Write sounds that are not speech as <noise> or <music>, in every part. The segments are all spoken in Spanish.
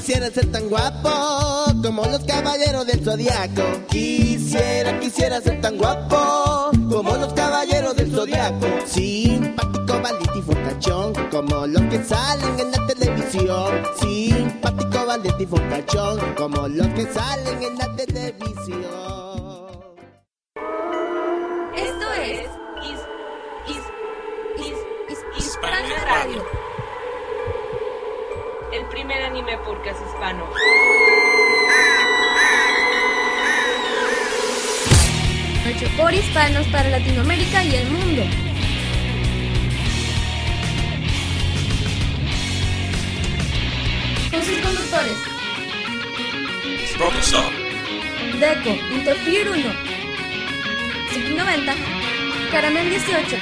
quisiera ser tan guapo como los caballeros del zodiaco. Quisiera, quisiera ser tan guapo como los caballeros del zodiaco. Simpático, valiente y focachón como los que salen en la televisión. Simpático, valiente y focachón como los que salen en la televisión. Primer anime podcast hispano. Hecho por hispanos para Latinoamérica y el mundo. Con sus conductores. Professor. Deco, Interfere 1. Suki 90. Caramel 18.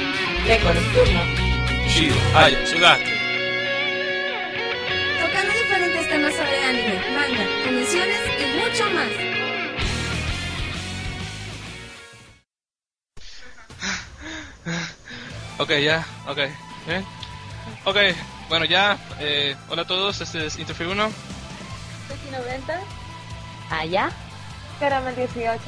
Deco Nocturno. Shiro. Aya. Sugaki. Anime, manga, convenciones y mucho más. Ok, ya. Ok. Bien. Ok. Bueno, ya. Eh, hola a todos. Este es Interfere 1. Suki 90. Allá. Caramel 18.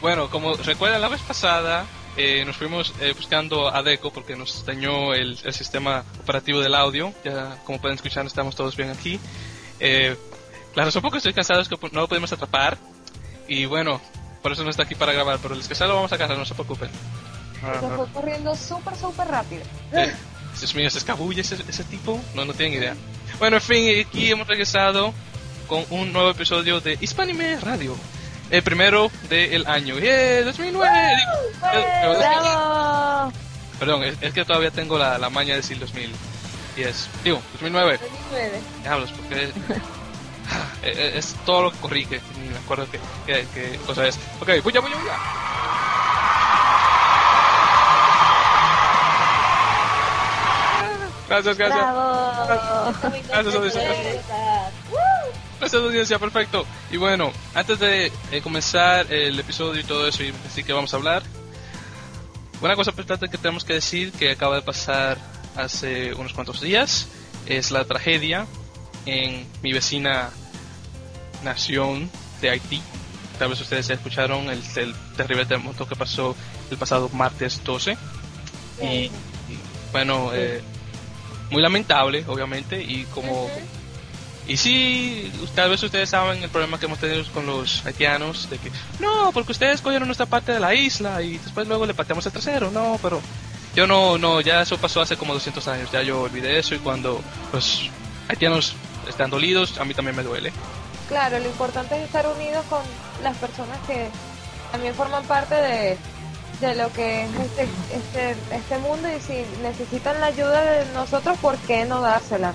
Bueno, como recuerdan la vez pasada, eh, nos fuimos eh, buscando a Deco porque nos dañó el, el sistema operativo del audio. Ya, como pueden escuchar, estamos todos bien aquí. Eh, la razón por que estoy cansado es que no lo pudimos atrapar. Y bueno, por eso no está aquí para grabar. Pero el que sea lo vamos a agarrar, no se preocupen. Ah, Se ah. fue corriendo súper, súper rápido. Eh, Dios mío, ¿se escabulle ese, ese tipo? No, no tienen idea. Bueno, en fin, aquí hemos regresado con un nuevo episodio de Hispanime Radio. El primero del año. ¡Yeah! ¡2009! Digo, eh, eh, ¡Bravo! Perdón, es, es que todavía tengo la, la maña de decir 2010. Digo, 2009. 2009. Diablos, porque... Ah, <laughs> eh, eh, es todo lo que corrí, que ni me acuerdo qué, qué, qué cosa es. Ok, bulla, bulla, bulla. Gracias, gracias. ¡Bravo! Gracias, audiencia. Gracias, audiencia, perfecto. Y bueno, antes de eh, comenzar el episodio y todo eso, y así que vamos a hablar, una cosa importante que tenemos que decir que acaba de pasar hace unos cuantos días. Es la tragedia en mi vecina nación de Haití. Tal vez ustedes ya escucharon el, el terrible terremoto que pasó el pasado martes 12. Y, y, bueno, eh, muy lamentable, obviamente, y como... Y sí, tal vez ustedes saben el problema que hemos tenido con los haitianos, de que, no, porque ustedes cogieron nuestra parte de la isla y después luego le pateamos el trasero, no, pero yo no, no, ya eso pasó hace como 200 años, ya yo olvidé eso y cuando los haitianos están dolidos, a mí también me duele. Claro, lo importante es estar unidos con las personas que también forman parte de, de lo que es este, este, este mundo y si necesitan la ayuda de nosotros, ¿por qué no dársela?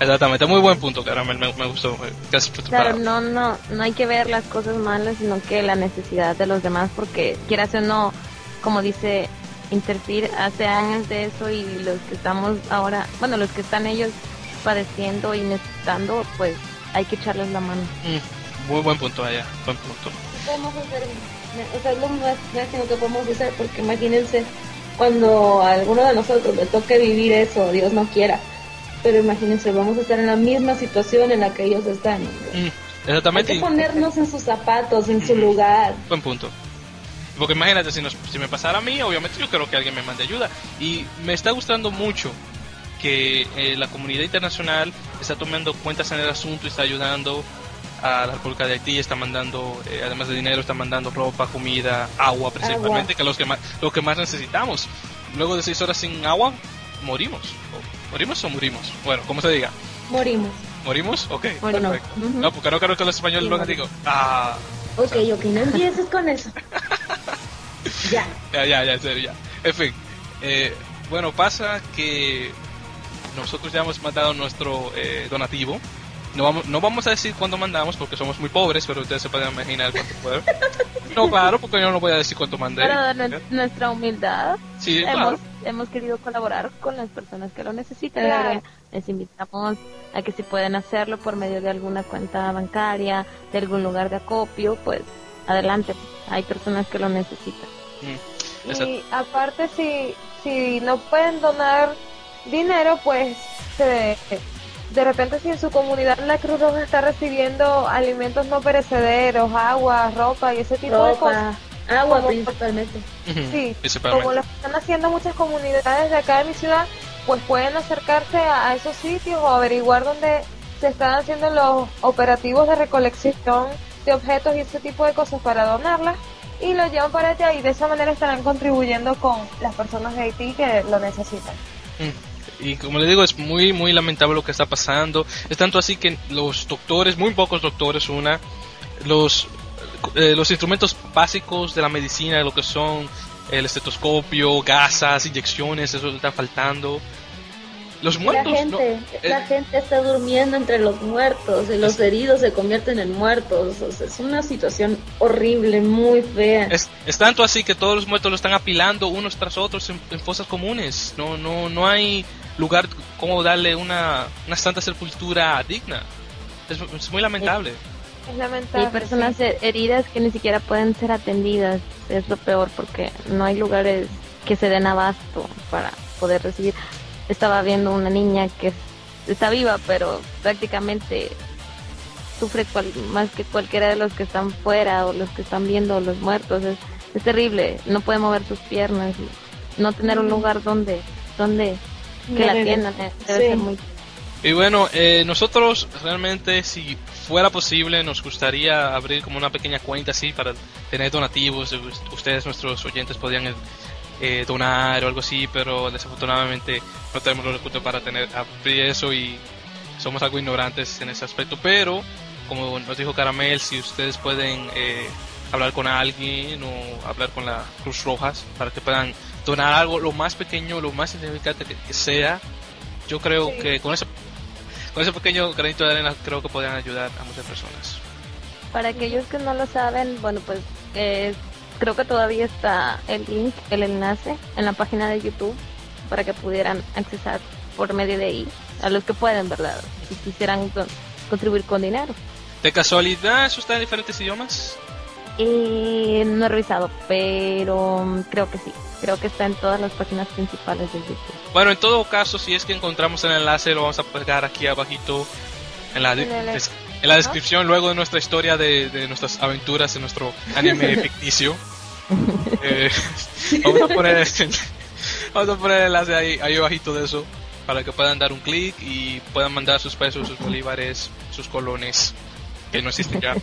Exactamente, muy buen punto, Caramel, me, me gustó. eh, Gracias por tu Claro, palabra. no, no, no hay que ver las cosas malas, sino que la necesidad de los demás, porque quieras o no, como dice Interfir, hace años de eso y los que estamos ahora, bueno, los que están ellos padeciendo y necesitando, pues hay que echarles la mano. Mm, muy buen punto allá, buen punto. podemos hacer, o sea, es lo más máximo que podemos hacer, porque imagínense cuando a alguno de nosotros le toque vivir eso, Dios no quiera, pero imagínense, vamos a estar en la misma situación en la que ellos están. Mm, Hay exactamente. que y- ponernos en sus zapatos, en su lugar. Buen punto. Porque imagínate, si, nos, si me pasara a mí, obviamente yo creo que alguien me mande ayuda. Y me está gustando mucho que eh, la comunidad internacional está tomando cuentas en el asunto y está ayudando a la República de Haití, está mandando, eh, además de dinero, está mandando ropa, comida, agua principalmente, que es los que más, lo que más necesitamos. Luego de seis horas sin agua, morimos. ¿Morimos o morimos? Bueno, como se diga. Morimos. ¿Morimos? Ok, Bueno, perfecto. No, porque no creo que los españoles lo hagan, digo, ah, Ok, ok, no empieces con eso. Ya. Ya, ya, ya, en serio, ya. En fin, eh, bueno, pasa que nosotros ya hemos mandado nuestro eh, donativo. No vamos, no vamos a decir cuándo mandamos porque somos muy pobres, pero ustedes se pueden imaginar cuánto fue. <laughs> No, claro, porque yo no voy a decir cuánto mandé. Para dar nuestra humildad, Sí, hemos, claro. hemos querido colaborar con las personas que lo necesitan. Claro. Les invitamos a que si pueden hacerlo por medio de alguna cuenta bancaria, de algún lugar de acopio, pues adelante. Hay personas que lo necesitan. Mm. Y aparte, si, si no pueden donar dinero, pues se de repente si en su comunidad la Cruz Roja está recibiendo alimentos no perecederos, agua, ropa y ese tipo de cosas. Agua Como- principalmente. Sí, Principalmente. como lo están haciendo muchas comunidades de acá de mi ciudad, pues pueden acercarse a, esos sitios o averiguar dónde se están haciendo los operativos de recolección de objetos y ese tipo de cosas para donarlas y lo llevan para allá y de esa manera estarán contribuyendo con las personas de Haití que lo necesitan. Mm. Y como le digo, es muy, muy lamentable lo que está pasando. Es tanto así que los doctores, muy pocos doctores, una, los, eh, los instrumentos básicos de la medicina, lo que son el estetoscopio, gasas, inyecciones, eso está faltando. Los La muertos, no, gente, eh, la gente está durmiendo entre los muertos y los heridos se convierten en muertos. O sea, es una situación horrible, muy fea. Es, es tanto así que todos los muertos lo están apilando unos tras otros en, en fosas comunes. No, no, no hay lugar como darle una, una santa sepultura digna. Es, es muy lamentable. Es lamentable. Hay personas sí. he- heridas que ni siquiera pueden ser atendidas. Es lo peor porque no hay lugares que se den abasto para poder recibir. Estaba viendo una niña que es- está viva, pero prácticamente sufre cual- más que cualquiera de los que están fuera o los que están viendo los muertos. Es, es terrible. No puede mover sus piernas y no tener un lugar donde donde que la atiendan eh, debe sí. ser muy Y bueno, eh, nosotros realmente, si fuera posible, nos gustaría abrir como una pequeña cuenta así para tener donativos. Us- Ustedes, nuestros oyentes, podrían eh, donar o algo así, pero desafortunadamente no tenemos los recursos para tener abrir eso y somos algo ignorantes en ese aspecto. Pero, como nos dijo Caramel, si ustedes pueden eh, hablar con alguien o hablar con la Cruz Rojas para que puedan donar algo, lo más pequeño, lo más insignificante que, que sea, yo creo Sí. que con ese, con ese pequeño granito de arena creo que podrían ayudar a muchas personas. Para aquellos que no lo saben, bueno, pues eh, creo que todavía está el link, el enlace en la página de YouTube para que pudieran accesar por medio de ahí, a los que pueden, ¿verdad? Si quisieran con- contribuir con dinero. ¿De casualidad eso está en diferentes idiomas? Eh, no he revisado, pero mm, creo que sí. Creo que está en todas las páginas principales de YouTube. Bueno, en todo caso, si es que encontramos el enlace, lo vamos a pegar aquí abajito en la, En el- des- en la descripción luego de nuestra historia de, de nuestras aventuras en nuestro anime <laughs> ficticio. <laughs> Eh, <laughs> vamos a poner vamos a poner el enlace ahí, ahí abajito de eso para que puedan dar un clic y puedan mandar sus pesos, sus bolívares, sus colones que no existen ya.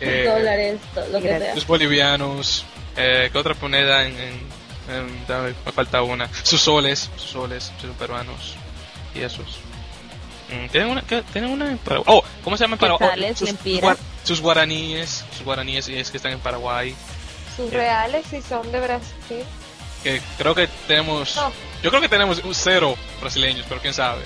Eh, dólares, lo que sea. bolivianos, eh, ¿qué otra moneda en, en- dame, me falta una? Sus soles, sus soles, sus peruanos y esos. Mm, ¿Tienen una, qué- ¿Tienen una en Paraguay? Oh, ¿cómo se llama en Paraguay? Quetzales, sus, guaraníes, sus guaraníes y es que están en Paraguay. Sus reales si son de Brasil. Que creo que tenemos, No. yo creo que tenemos un cero brasileños, pero quién sabe,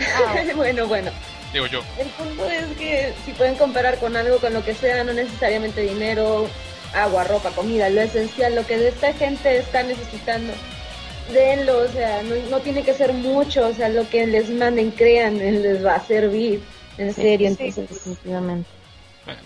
Ah, <laughs> bueno, bueno. digo yo. El punto es que si pueden comparar con algo, con lo que sea, no necesariamente dinero, agua, ropa, comida, lo esencial, lo que esta gente está necesitando, denlo, o sea, no, no tiene que ser mucho, o sea, lo que les manden, crean, les va a servir, en serio, sí. entonces. Definitivamente. Bueno.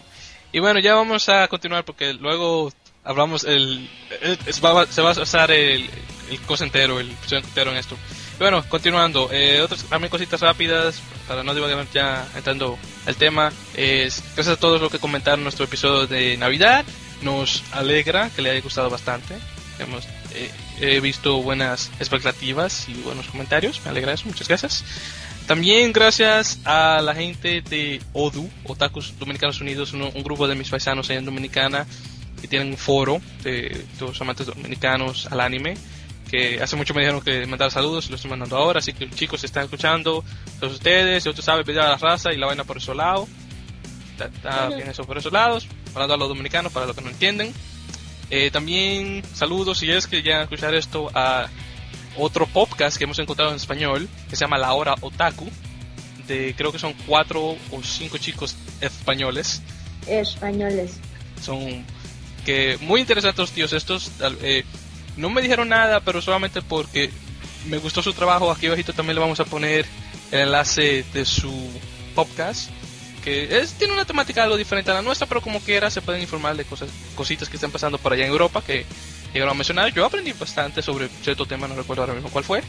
Y bueno, ya vamos a continuar porque luego hablamos el, el- se va a usar el, el cosa entero, el entero en esto. Y bueno, continuando, eh, otras también cositas rápidas para no divagar ya entrando al tema. Es gracias a todos los que comentaron nuestro episodio de Navidad. Nos alegra que le haya gustado bastante. Hemos eh, he visto buenas expectativas y buenos comentarios. Me alegra eso. Muchas gracias. También gracias a la gente de ODU, Otakus Dominicanos Unidos, un, un grupo de mis paisanos en Dominicana, que tienen un foro de los amantes dominicanos al anime, que hace mucho me dijeron que mandar saludos y los estoy mandando ahora, así que chicos si están escuchando, todos ustedes, si otros saben pedir a la raza y la vaina por esos lados, está, está bien eso por esos lados, hablando a los dominicanos para los que no entienden. Eh, también saludos si es que ya escuchar esto a otro podcast que hemos encontrado en español que se llama La Hora Otaku de creo que son cuatro o cinco chicos españoles Españoles. son que muy interesantes los tíos estos eh, no me dijeron nada pero solamente porque me gustó su trabajo aquí abajito también le vamos a poner el enlace de su podcast que tiene una temática algo diferente a la nuestra pero como quiera se pueden informar de cosas cositas que están pasando por allá en Europa que llegaron a mencionar yo aprendí bastante sobre cierto tema no recuerdo ahora mismo cuál fue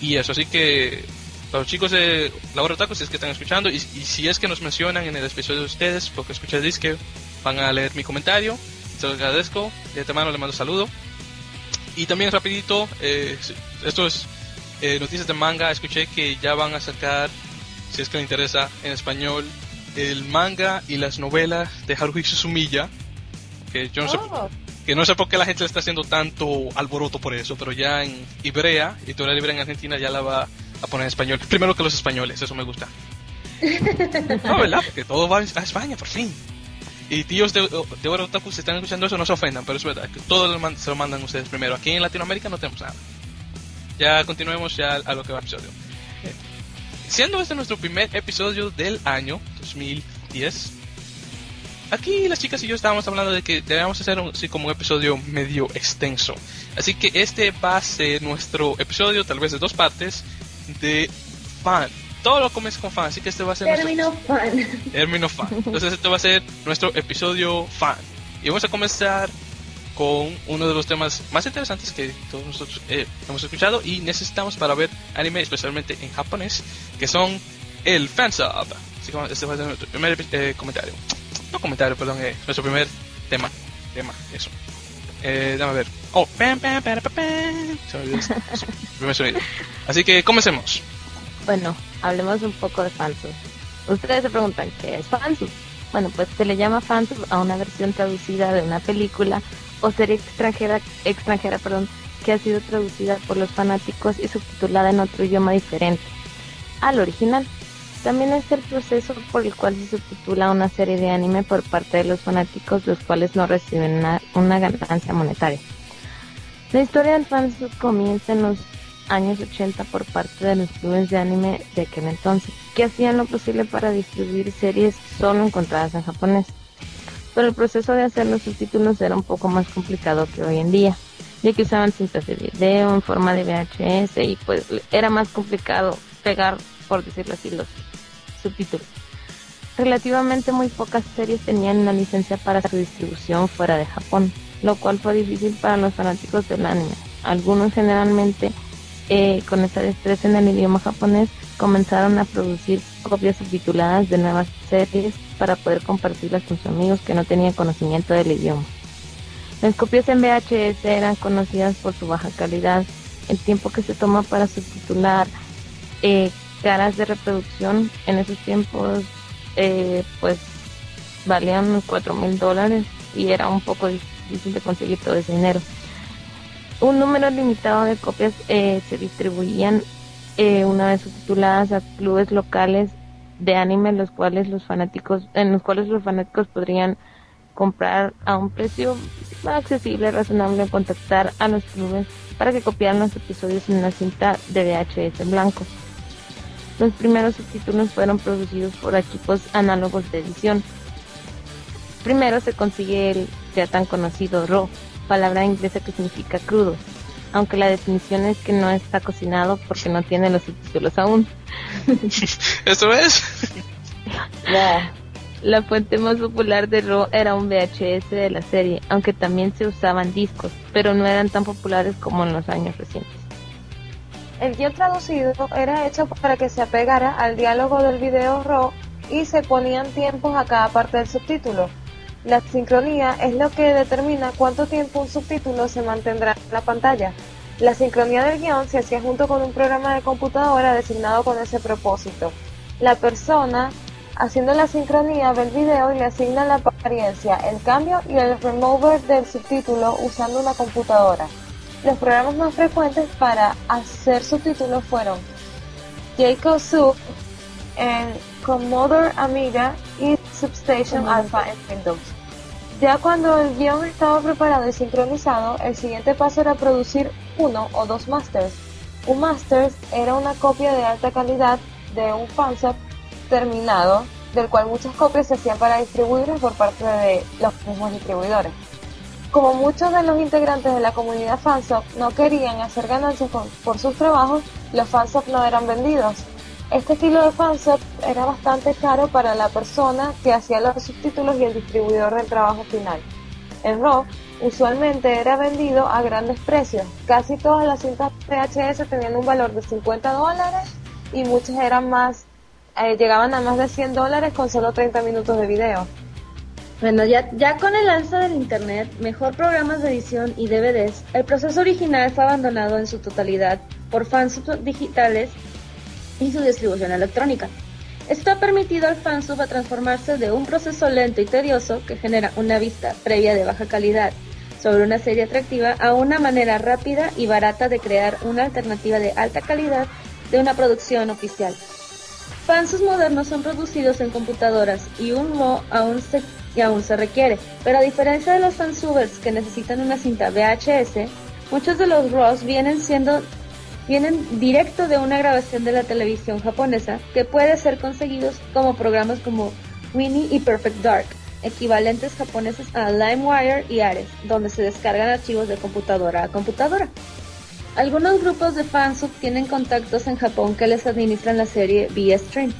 y eso así que los chicos de Laura Otaku, si es que están escuchando, y, si es que nos mencionan en el episodio de ustedes, porque escuchan disque, van a leer mi comentario. Se los agradezco. De antemano les mando saludo. Y también rapidito, eh, esto es eh, noticias de manga. Escuché que ya van a sacar, si es que les interesa, en español, el manga y las novelas de Haruhi Suzumiya. Que yo no sé, Oh, que no sé por qué la gente le está haciendo tanto alboroto por eso, pero ya en Ibrea, Editorial Ibrea en Argentina, ya la va a poner en español. Primero que los españoles, eso me gusta. <laughs> No, ¿verdad? Porque todo va a España, por fin. Y tíos de, de Oro Otaku, si están escuchando eso, no se ofendan, pero es verdad, que todo lo se lo mandan ustedes primero. Aquí en Latinoamérica no tenemos nada. Ya continuemos ya a lo que va el episodio. Siendo este nuestro primer episodio del año 2010, aquí las chicas y yo estábamos hablando de que debemos hacer un, así como un episodio medio extenso. Así que este va a ser nuestro episodio, tal vez de dos partes, de fan. Todo lo comienza con fan, así que este va a ser nuestro- Término fan. término fan. Entonces este va a ser nuestro episodio fan. Y vamos a comenzar con uno de los temas más interesantes que todos nosotros eh, hemos escuchado y necesitamos para ver anime, especialmente en japonés, que son el fansub. Así que este va a nuestro primer eh, comentario. No comentario, perdón, eh, nuestro primer tema. Tema, eso. Eh, dame ver. Oh, pam, pam, pam, pam. Se me olvidó primer sonido. Así que comencemos. Bueno, hablemos un poco de fansub. Ustedes se preguntan, ¿qué es fansub? Bueno, pues se le llama fansub a una versión traducida de una película o serie extranjera, extranjera perdón, que ha sido traducida por los fanáticos y subtitulada en otro idioma diferente al original. También es el proceso por el cual se subtitula una serie de anime por parte de los fanáticos, los cuales no reciben una, ganancia monetaria. La historia del fansub comienza en los años 80 por parte de los clubes de anime de aquel entonces, que hacían lo posible para distribuir series solo encontradas en japonés. Pero el proceso de hacer los subtítulos era un poco más complicado que hoy en día, ya que usaban cintas de video en forma de VHS y pues era más complicado pegar, por decirlo así, los subtítulos. Relativamente muy pocas series tenían una licencia para su distribución fuera de Japón, lo cual fue difícil para los fanáticos del anime. Algunos generalmente eh, con esa destreza en el idioma japonés comenzaron a producir copias subtituladas de nuevas series para poder compartirlas con sus amigos que no tenían conocimiento del idioma. Las copias en VHS eran conocidas por su baja calidad, el tiempo que se toma para subtitular eh, caras de reproducción en esos tiempos eh, pues valían unos 4 mil dólares y era un poco difícil de conseguir todo ese dinero. Un número limitado de copias eh, se distribuían eh, una vez subtituladas a clubes locales de anime, los cuales los fanáticos, en los cuales los fanáticos podrían comprar a un precio accesible, razonable, contactar a los clubes para que copiaran los episodios en una cinta de VHS blanco. Los primeros subtítulos fueron producidos por equipos análogos de edición. Primero se consigue el ya tan conocido RAW, palabra inglesa que significa crudo, aunque la definición es que no está cocinado porque no tiene los subtítulos aún. <laughs> ¿Eso es? La fuente más popular de RAW era un VHS de la serie, aunque también se usaban discos, pero no eran tan populares como en los años recientes. El guion traducido era hecho para que se apegara al diálogo del video RAW y se ponían tiempos a cada parte del subtítulo. La sincronía es lo que determina cuánto tiempo un subtítulo se mantendrá en la pantalla. La sincronía del guion se hacía junto con un programa de computadora designado con ese propósito. La persona haciendo la sincronía ve el video y le asigna la apariencia, el cambio y el remover del subtítulo usando una computadora. Los programas más frecuentes para hacer subtítulos fueron Jacob Sub en Commodore Amiga y Substation Alpha en Windows. Ya cuando el guion estaba preparado y sincronizado, el siguiente paso era producir uno o dos masters. Un master era una copia de alta calidad de un fansub terminado, del cual muchas copias se hacían para distribuirlos por parte de los mismos distribuidores. Como muchos de los integrantes de la comunidad fansub no querían hacer ganancias por sus trabajos, los fansub no eran vendidos. Este estilo de fansub era bastante caro para la persona que hacía los subtítulos y el distribuidor del trabajo final. El RAW usualmente era vendido a grandes precios. Casi todas las cintas VHS tenían un valor de 50 dólares y muchas eran más, eh, llegaban a más de 100 dólares con solo 30 minutos de video. Bueno, ya, ya con el alza del Internet, mejor programas de edición y DVDs, el proceso original fue abandonado en su totalidad por fans digitales y su distribución electrónica. Esto ha permitido al fansub a transformarse de un proceso lento y tedioso que genera una vista previa de baja calidad sobre una serie atractiva a una manera rápida y barata de crear una alternativa de alta calidad de una producción oficial. Fansubs modernos son producidos en computadoras y un MO aún se y aún se requiere. Pero a diferencia de los fansubers que necesitan una cinta VHS, muchos de los RAWs vienen siendo vienen directo de una grabación de la televisión japonesa que puede ser conseguidos como programas como Winnie y Perfect Dark, equivalentes japoneses a LimeWire y Ares, donde se descargan archivos de computadora a computadora. Algunos grupos de fansub tienen contactos en Japón que les administran la serie vía stream.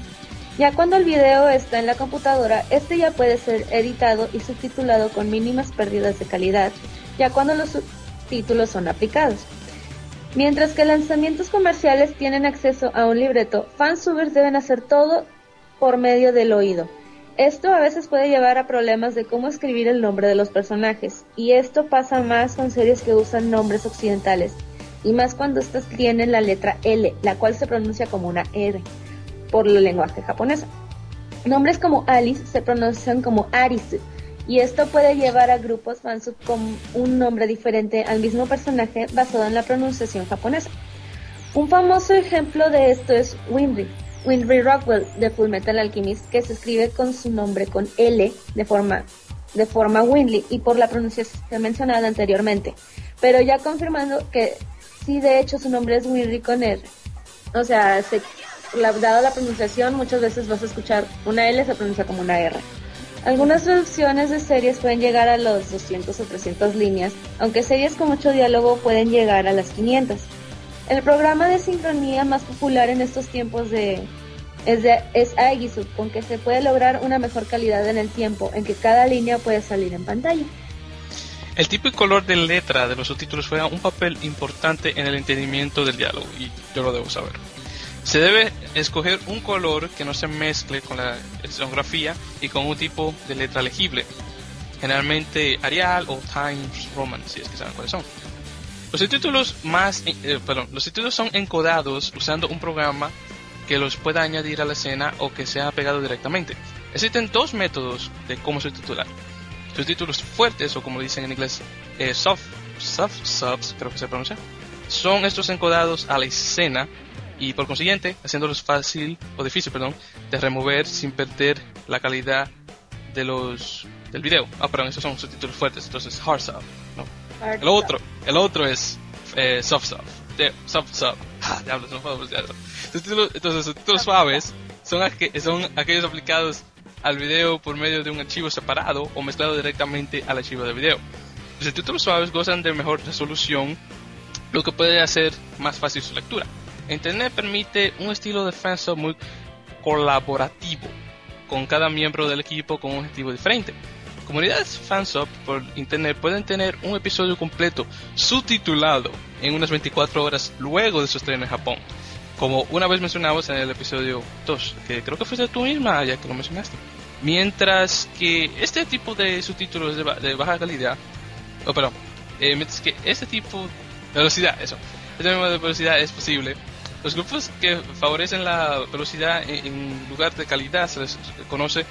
Ya cuando el video está en la computadora, este ya puede ser editado y subtitulado con mínimas pérdidas de calidad, ya cuando los subtítulos son aplicados. Mientras que lanzamientos comerciales tienen acceso a un libreto, fansubers deben hacer todo por medio del oído. Esto a veces puede llevar a problemas de cómo escribir el nombre de los personajes, y esto pasa más con series que usan nombres occidentales, y más cuando estas tienen la letra L, la cual se pronuncia como una R por el lenguaje japonés. Nombres como Alice se pronuncian como Aris y esto puede llevar a grupos fansub con un nombre diferente al mismo personaje basado en la pronunciación japonesa. Un famoso ejemplo de esto es Winry, Winry Rockwell de Full Metal Alchemist, que se escribe con su nombre con L de forma de forma Winley y por la pronunciación mencionada anteriormente, pero ya confirmando que sí de hecho su nombre es Winry con R. O sea, se la, dada la pronunciación, muchas veces vas a escuchar una L se pronuncia como una R. Algunas traducciones de series pueden llegar a los 200 o 300 líneas, aunque series con mucho diálogo pueden llegar a las 500. El programa de sincronía más popular en estos tiempos de, es, de, es Aegisub, con que se puede lograr una mejor calidad en el tiempo en que cada línea puede salir en pantalla. El tipo y color de letra de los subtítulos juega un papel importante en el entendimiento del diálogo, y yo lo debo saber. Se debe escoger un color que no se mezcle con la escenografía y con un tipo de letra legible, generalmente Arial o Times Roman, si es que saben cuáles son. Los títulos más, eh, perdón, los títulos son encodados usando un programa que los pueda añadir a la escena o que sea pegado directamente. Existen dos métodos de cómo subtitular. Subtítulos fuertes o como dicen en inglés eh, soft, soft subs, creo que se pronuncia, son estos encodados a la escena y por consiguiente haciéndolos fácil o difícil, perdón, de remover sin perder la calidad de los del video. Ah, perdón, esos son subtítulos fuertes, entonces hard sub, ¿no? el otro, el otro es eh, soft sub, de, soft sub. <laughs> Ah, diablos, no puedo pronunciarlo. Entonces, subtítulos suaves son, son aquellos aplicados al video por medio de un archivo separado o mezclado directamente al archivo de video. Los subtítulos suaves gozan de mejor resolución, lo que puede hacer más fácil su lectura. Internet permite un estilo de fansub muy colaborativo, con cada miembro del equipo con un objetivo diferente. Comunidades fansub por Internet pueden tener un episodio completo subtitulado en unas 24 horas luego de su estreno en Japón, como una vez mencionamos en el episodio 2, que creo que fue tú misma ya que lo mencionaste. Mientras que este tipo de subtítulos de, baja calidad, oh, perdón, eh, mientras que este tipo de velocidad, eso, este tipo de velocidad es posible los grupos que favorecen la velocidad en lugar de calidad se les conoce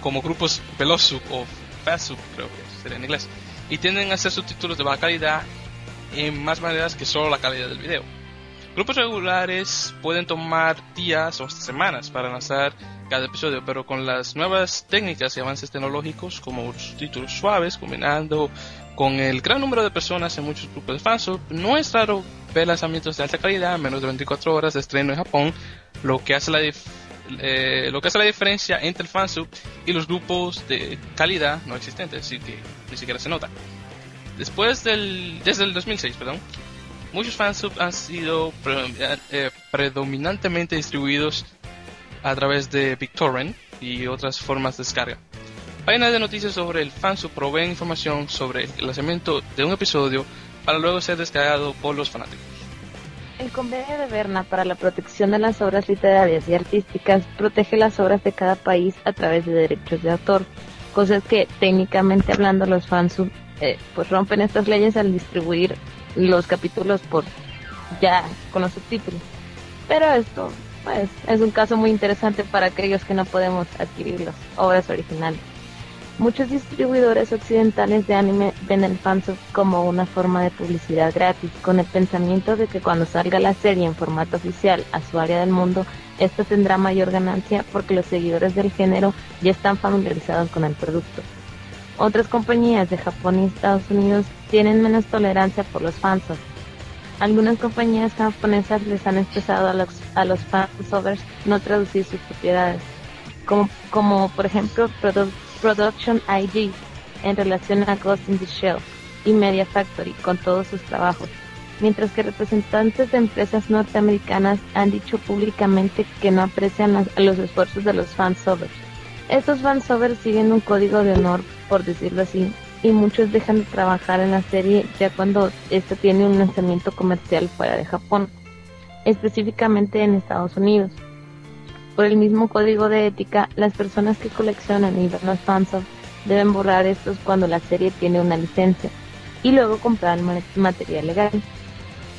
como grupos veloz o fast creo que sería en inglés, y tienden a hacer subtítulos de baja calidad en más maneras que solo la calidad del video. Grupos regulares pueden tomar días o hasta semanas para lanzar cada episodio, pero con las nuevas técnicas y avances tecnológicos como subtítulos suaves, combinando con el gran número de personas en muchos grupos de fansub, no es raro ver lanzamientos de alta calidad, menos de 24 horas de estreno en Japón, lo que hace la, eh, lo que hace la diferencia entre el fansub y los grupos de calidad no existentes, así que ni siquiera se nota. Después del, desde el 2006, perdón, muchos fansub han sido eh, predominantemente distribuidos a través de BitTorrent y otras formas de descarga. Páginas de noticias sobre el fansub proveen información sobre el lanzamiento de un episodio para luego ser descargado por los fanáticos. El convenio de Berna para la protección de las obras literarias y artísticas protege las obras de cada país a través de derechos de autor, cosas que técnicamente hablando los fans eh, pues rompen estas leyes al distribuir los capítulos por ya con los subtítulos. Pero esto pues es un caso muy interesante para aquellos que no podemos adquirir las obras originales. Muchos distribuidores occidentales de anime ven el fansub como una forma de publicidad gratis, con el pensamiento de que cuando salga la serie en formato oficial a su área del mundo, esta tendrá mayor ganancia porque los seguidores del género ya están familiarizados con el producto. Otras compañías de Japón y Estados Unidos tienen menos tolerancia por los fansubs. Algunas compañías japonesas les han expresado a los, a los fansovers no traducir sus propiedades, como, como por ejemplo Product Production IG en relación a Ghost in the Shell y Media Factory con todos sus trabajos, mientras que representantes de empresas norteamericanas han dicho públicamente que no aprecian los, esfuerzos de los fansovers. Estos fansovers siguen un código de honor, por decirlo así, y muchos dejan de trabajar en la serie ya cuando esta tiene un lanzamiento comercial fuera de Japón, específicamente en Estados Unidos. Por el mismo código de ética, las personas que coleccionan y ven los fansubs deben borrar estos cuando la serie tiene una licencia y luego comprar material legal.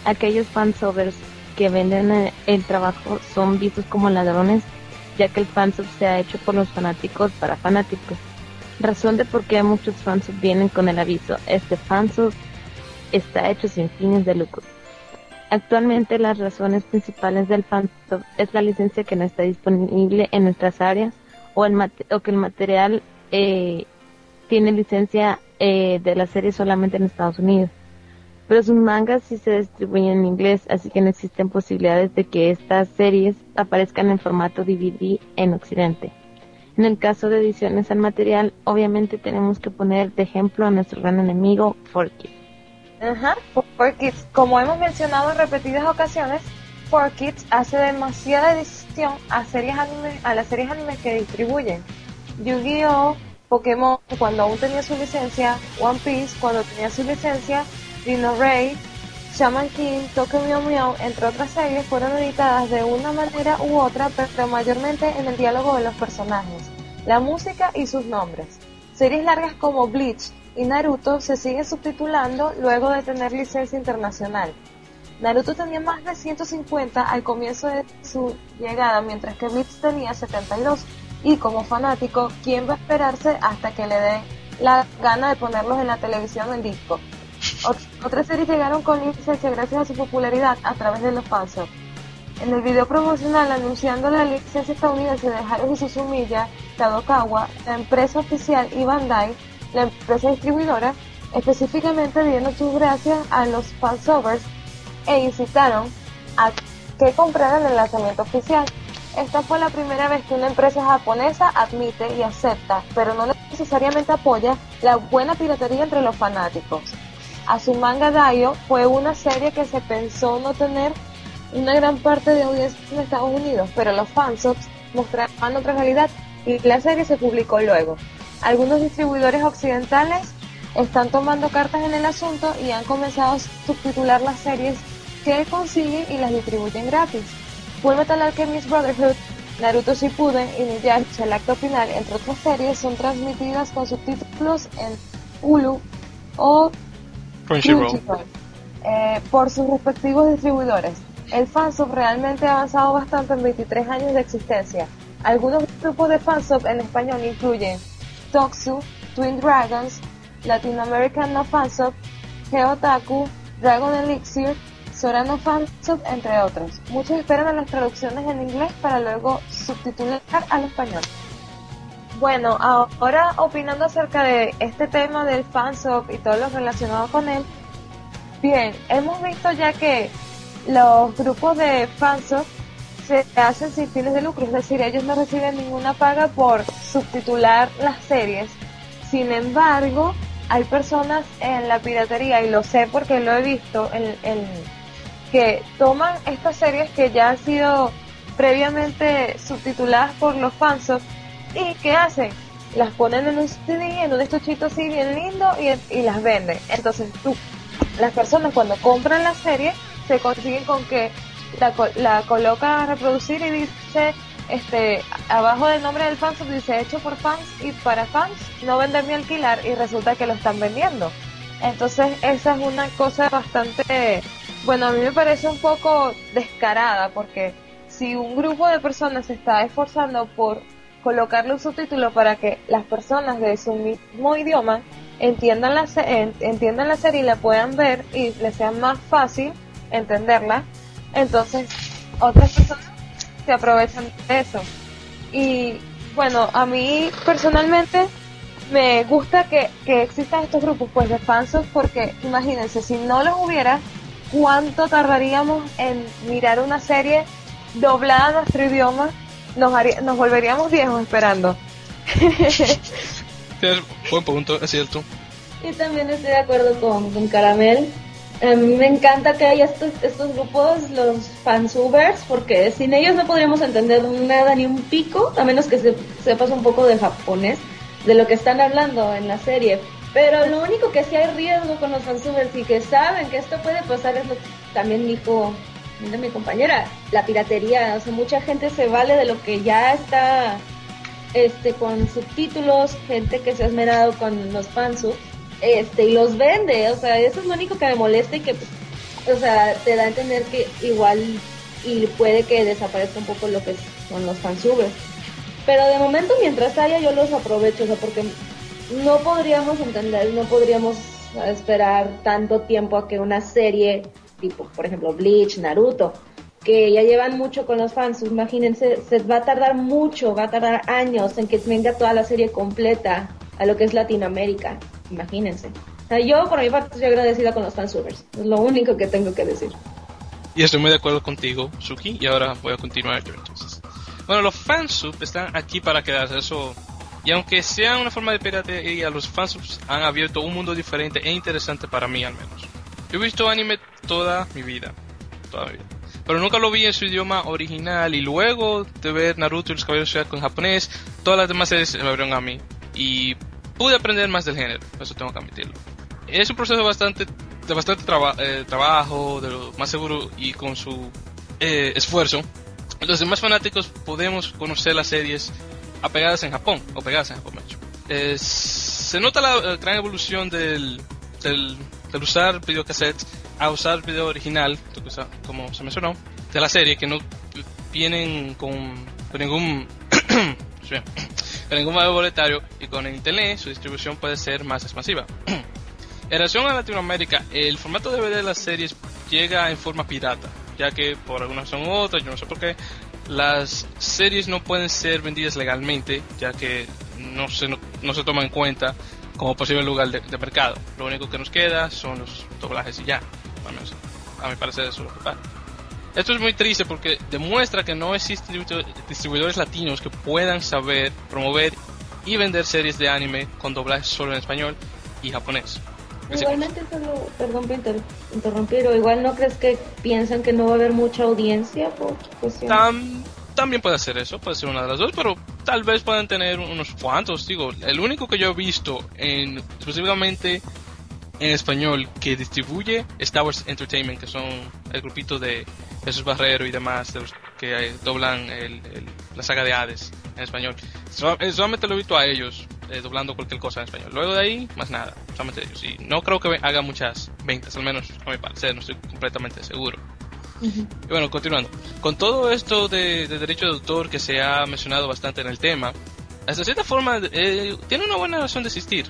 Aquellos fansovers que venden el trabajo son vistos como ladrones, ya que el fansub se ha hecho por los fanáticos para fanáticos. Razón de por qué muchos fansub vienen con el aviso, este fansub está hecho sin fines de lucro. Actualmente las razones principales del fansub es la licencia que no está disponible en nuestras áreas o que el material eh, tiene licencia eh, de la serie solamente en Estados Unidos. Pero sus mangas sí se distribuyen en inglés, así que no existen posibilidades de que estas series aparezcan en formato DVD en Occidente. En el caso de ediciones al material, obviamente tenemos que poner de ejemplo a nuestro gran enemigo, Forky. Ajá, como hemos mencionado en repetidas ocasiones, 4Kids hace demasiada edición a series anime, a las series anime que distribuyen. Yu-Gi-Oh, Pokémon cuando aún tenía su licencia, One Piece cuando tenía su licencia, Dino Ray, Shaman King, Tokyo Meow Meow, entre otras series, fueron editadas de una manera u otra, pero mayormente en el diálogo de los personajes, la música y sus nombres. Series largas como Bleach, y Naruto se sigue subtitulando luego de tener licencia internacional. Naruto tenía más de 150 al comienzo de su llegada, mientras que Bleach tenía 72. Y como fanático, ¿quién va a esperarse hasta que le dé la gana de ponerlos en la televisión en disco? otras series llegaron con licencia gracias a su popularidad a través de los fans. En el video promocional anunciando la licencia estadounidense de Haruhi Suzumiya, Kadokawa, la empresa oficial y Bandai la empresa distribuidora, específicamente dieron sus gracias a los fansovers e incitaron a que compraran el lanzamiento oficial. Esta fue la primera vez que una empresa japonesa admite y acepta, pero no necesariamente apoya, la buena piratería entre los fanáticos. Azumanga Daioh fue una serie que se pensó no tener una gran parte de audiencia en Estados Unidos, pero los fansubs mostraban otra realidad y la serie se publicó luego. Algunos distribuidores occidentales están tomando cartas en el asunto y han comenzado a subtitular las series que consiguen y las distribuyen gratis. Full Metal Alchemist Brotherhood, Naruto Shippuden y Inuyasha el acto final, entre otras series, son transmitidas con subtítulos en Hulu o Crunchyroll eh, por sus respectivos distribuidores. El fansub realmente ha avanzado bastante en 23 años de existencia. Algunos grupos de fansub en español incluyen Toxu, Twin Dragons, Latin American No Fansub, Geotaku, Dragon Elixir, Sorano Fansub, entre otros. Muchos esperan a las traducciones en inglés para luego subtitular al español. Bueno, ahora opinando acerca de este tema del fansub y todo lo relacionado con él, bien, hemos visto ya que los grupos de fansub se hacen sin fines de lucro, es decir, ellos no reciben ninguna paga por subtitular las series. Sin embargo, hay personas en la piratería, y lo sé porque lo he visto, en, que toman estas series que ya han sido previamente subtituladas por los fans y ¿qué hacen? Las ponen en un CD, en un estuchito así bien lindo y, y las venden. Entonces tú, las personas cuando compran la serie se consiguen con que la, co- la colocan a reproducir y dice, este, abajo del nombre del fansub dice hecho por fans y para fans, no vender ni alquilar y resulta que lo están vendiendo. Entonces esa es una cosa bastante, bueno, a mí me parece un poco descarada porque si un grupo de personas se está esforzando por colocarle un subtítulo para que las personas de su mismo idioma entiendan la, entiendan la serie y la puedan ver y les sea más fácil entenderla, entonces otras personas se aprovechan de eso. Y bueno, a mí personalmente me gusta que, que existan estos grupos pues de fansos porque imagínense, si no los hubiera, ¿cuánto tardaríamos en mirar una serie doblada a nuestro idioma? Nos, haría- nos volveríamos viejos esperando. Buen punto, es cierto. Y también estoy de acuerdo con, con Caramel. A mí me encanta que haya estos, grupos, los fansubers, porque sin ellos no podríamos entender nada ni un pico, a menos que se, sepas un poco de japonés, de lo que están hablando en la serie. Pero lo único que sí hay riesgo con los fansubers y que saben que esto puede pasar es lo que también dijo mi compañera, la piratería. O sea, mucha gente se vale de lo que ya está este con subtítulos, gente que se ha esmerado con los fansubs este y los vende, o sea, eso es lo único que me molesta y que pues, o sea, te da a entender que igual y puede que desaparezca un poco lo que son los fansubers. Pero de momento mientras haya yo los aprovecho, o sea, porque no podríamos entender, no podríamos esperar tanto tiempo a que una serie tipo, por ejemplo, Bleach, Naruto, que ya llevan mucho con los fans, imagínense, se va a tardar mucho, va a tardar años en que venga toda la serie completa a lo que es Latinoamérica, imagínense. Yo por mi parte estoy agradecida con los fansubers, es lo único que tengo que decir. Y estoy muy de acuerdo contigo, Suki, y ahora voy a continuar yo entonces. Bueno, los fansubs están aquí para quedarse, eso. Y aunque sea una forma de piratería, los fansubs han abierto un mundo diferente e interesante para mí al menos. Yo he visto anime toda mi vida, toda mi vida. Pero nunca lo vi en su idioma original y luego de ver Naruto y los Caballeros en japonés, todas las demás series se me abrieron a mí. Y pude aprender más del género, eso tengo que admitirlo. Es un proceso bastante de bastante traba- eh, trabajo, de lo más seguro y con su eh, esfuerzo. Los demás fanáticos podemos conocer las series apegadas en Japón, o pegadas en Japón, hecho. Eh, se nota la eh, gran evolución del, del, del usar videocassettes a usar video original, como se mencionó, de la serie, que no vienen con, con ningún <clears throat> con ningún valor boletario y con internet su distribución puede ser más expansiva. <clears throat> En relación a Latinoamérica, el formato DVD de las series llega en forma pirata, ya que por alguna razón u otra, yo no sé por qué, las series no pueden ser vendidas legalmente, ya que no se, no, no se toma en cuenta como posible lugar de, de mercado. Lo único que nos queda son los doblajes y ya. A mi parecer eso es lo que pasa. Esto es muy triste porque demuestra que no existen distribu- distribuidores latinos que puedan saber promover y vender series de anime con doblaje solo en español y japonés. Igualmente solo, perdón por inter- interrumpir, pero igual no crees que piensan que no va a haber mucha audiencia por cuestión. Tam- también puede ser eso, puede ser una de las dos, pero tal vez puedan tener unos cuantos. Digo, el único que yo he visto en específicamente en español que distribuye Star Wars Entertainment, que son el grupito de Jesús Barrero y demás, de los que eh, doblan el- el- la saga de Hades en español. Eh, solamente lo he visto a ellos eh, doblando cualquier cosa en español. Luego de ahí, más nada, solamente ellos. Y no creo que haga muchas ventas, al menos a mi parecer, no estoy completamente seguro. Y bueno, continuando. Con todo esto de, de derecho de autor que se ha mencionado bastante en el tema, hasta cierta forma eh, tiene una buena razón de existir.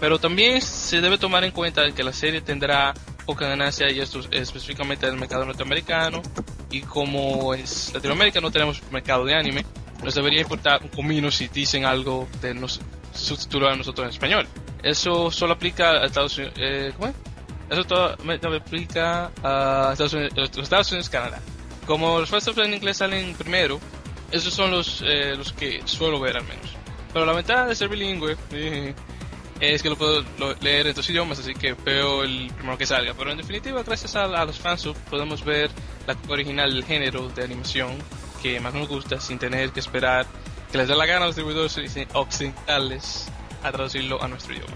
Pero también se debe tomar en cuenta que la serie tendrá poca ganancia y esto es específicamente del mercado norteamericano. Y como es Latinoamérica no tenemos mercado de anime, nos debería importar un comino si dicen algo de nos, subtitular a nosotros en español. Eso solo aplica a Estados Unidos. Eh, ¿Cómo es? Eso todo me, me aplica a Estados Unidos, Estados Unidos Canadá. Como los first en inglés salen primero, esos son los, eh, los que suelo ver al menos. Pero la ventaja de ser bilingüe <laughs> eh, es que lo puedo leer en dos idiomas, así que veo el primero que salga. Pero en definitiva, gracias a, a los fansub podemos ver la original del género de animación que más nos gusta sin tener que esperar que les dé la gana a los distribuidores occidentales a traducirlo a nuestro idioma.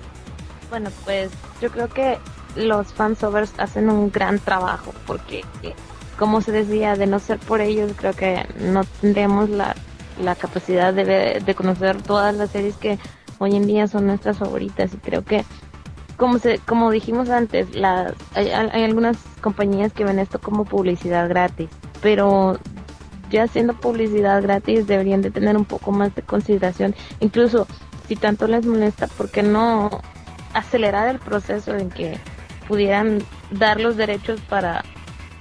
Bueno, pues yo creo que los fansovers hacen un gran trabajo porque, eh, como se decía, de no ser por ellos, creo que no tendríamos la, la capacidad de, de conocer todas las series que hoy en día son nuestras favoritas y creo que como se como dijimos antes hay, hay algunas compañías que ven esto como publicidad gratis pero ya siendo publicidad gratis deberían de tener un poco más de consideración incluso si tanto les molesta por qué no acelerar el proceso en que pudieran dar los derechos para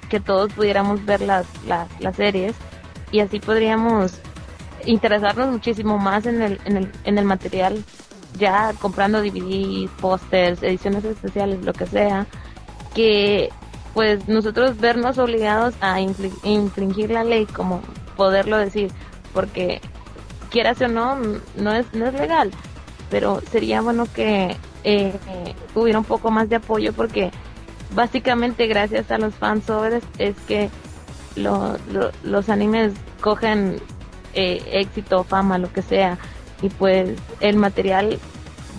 que todos pudiéramos ver las, las, las series y así podríamos interesarnos muchísimo más en el, en el, en el material ya comprando DVDs, pósters, ediciones especiales, lo que sea, que pues nosotros vernos obligados a infringir la ley, como poderlo decir, porque quieras o no, no es, no es legal, pero sería bueno que eh, hubiera un poco más de apoyo porque básicamente gracias a los fansovers es que lo- lo- los animes cogen eh, éxito, fama, lo que sea, y pues el material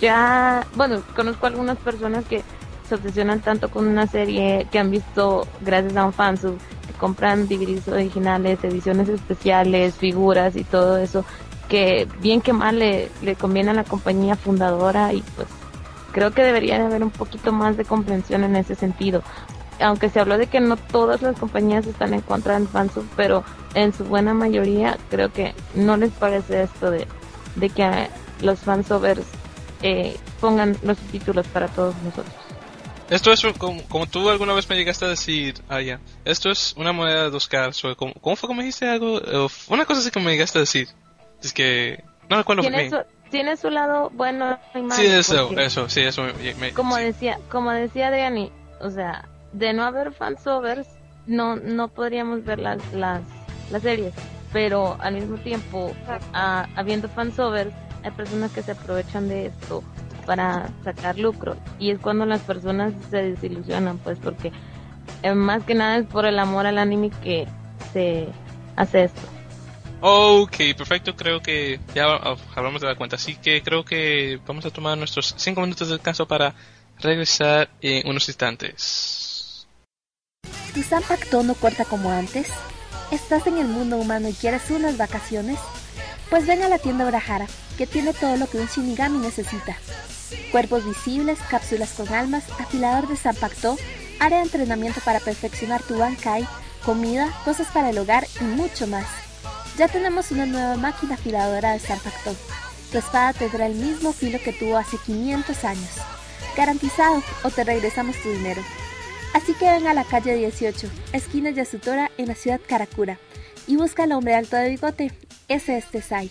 ya, bueno, conozco algunas personas que se obsesionan tanto con una serie que han visto gracias a un fansub, que compran DVDs originales, ediciones especiales, figuras y todo eso, que bien que mal le, le conviene a la compañía fundadora y pues creo que debería de haber un poquito más de comprensión en ese sentido. Aunque se habló de que no todas las compañías están en contra del fansub, pero en su buena mayoría creo que no les parece esto de, de que los fansovers eh, pongan los subtítulos para todos nosotros. Esto es, como, como tú alguna vez me llegaste a decir, Aya, esto es una moneda de dos caras. ¿Cómo, cómo fue que me dijiste algo? Una cosa así que me llegaste a decir. Es que no recuerdo Tiene su, tiene su lado bueno y malo. Sí, eso, eso, sí, eso me, me- como sí. decía como decía Adriani o sea de no haber fansovers no no podríamos ver las las las series. Pero al mismo tiempo ah, habiendo fansovers hay personas que se aprovechan de esto para sacar lucro. Y es cuando las personas se desilusionan pues porque eh, más que nada es por el amor al anime que se hace esto. Ok, perfecto, creo que ya hablamos de la cuenta, así que creo que vamos a tomar nuestros 5 minutos de descanso para regresar en unos instantes. ¿Tu Zanpakuto no corta como antes? ¿Estás en el mundo humano y quieres unas vacaciones? Pues ven a la tienda Urahara, que tiene todo lo que un Shinigami necesita. Cuerpos visibles, cápsulas con almas, afilador de Zanpakuto, área de entrenamiento para perfeccionar tu Bankai, comida, cosas para el hogar y mucho más. Ya tenemos una nueva máquina afiladora de Zanpakuto. Tu espada tendrá el mismo filo que tuvo hace 500 años. Garantizado, o te regresamos tu dinero. Así que ven a la calle 18, esquina Yasutora, en la ciudad Karakura, y busca al hombre alto de bigote, ese es Tesai.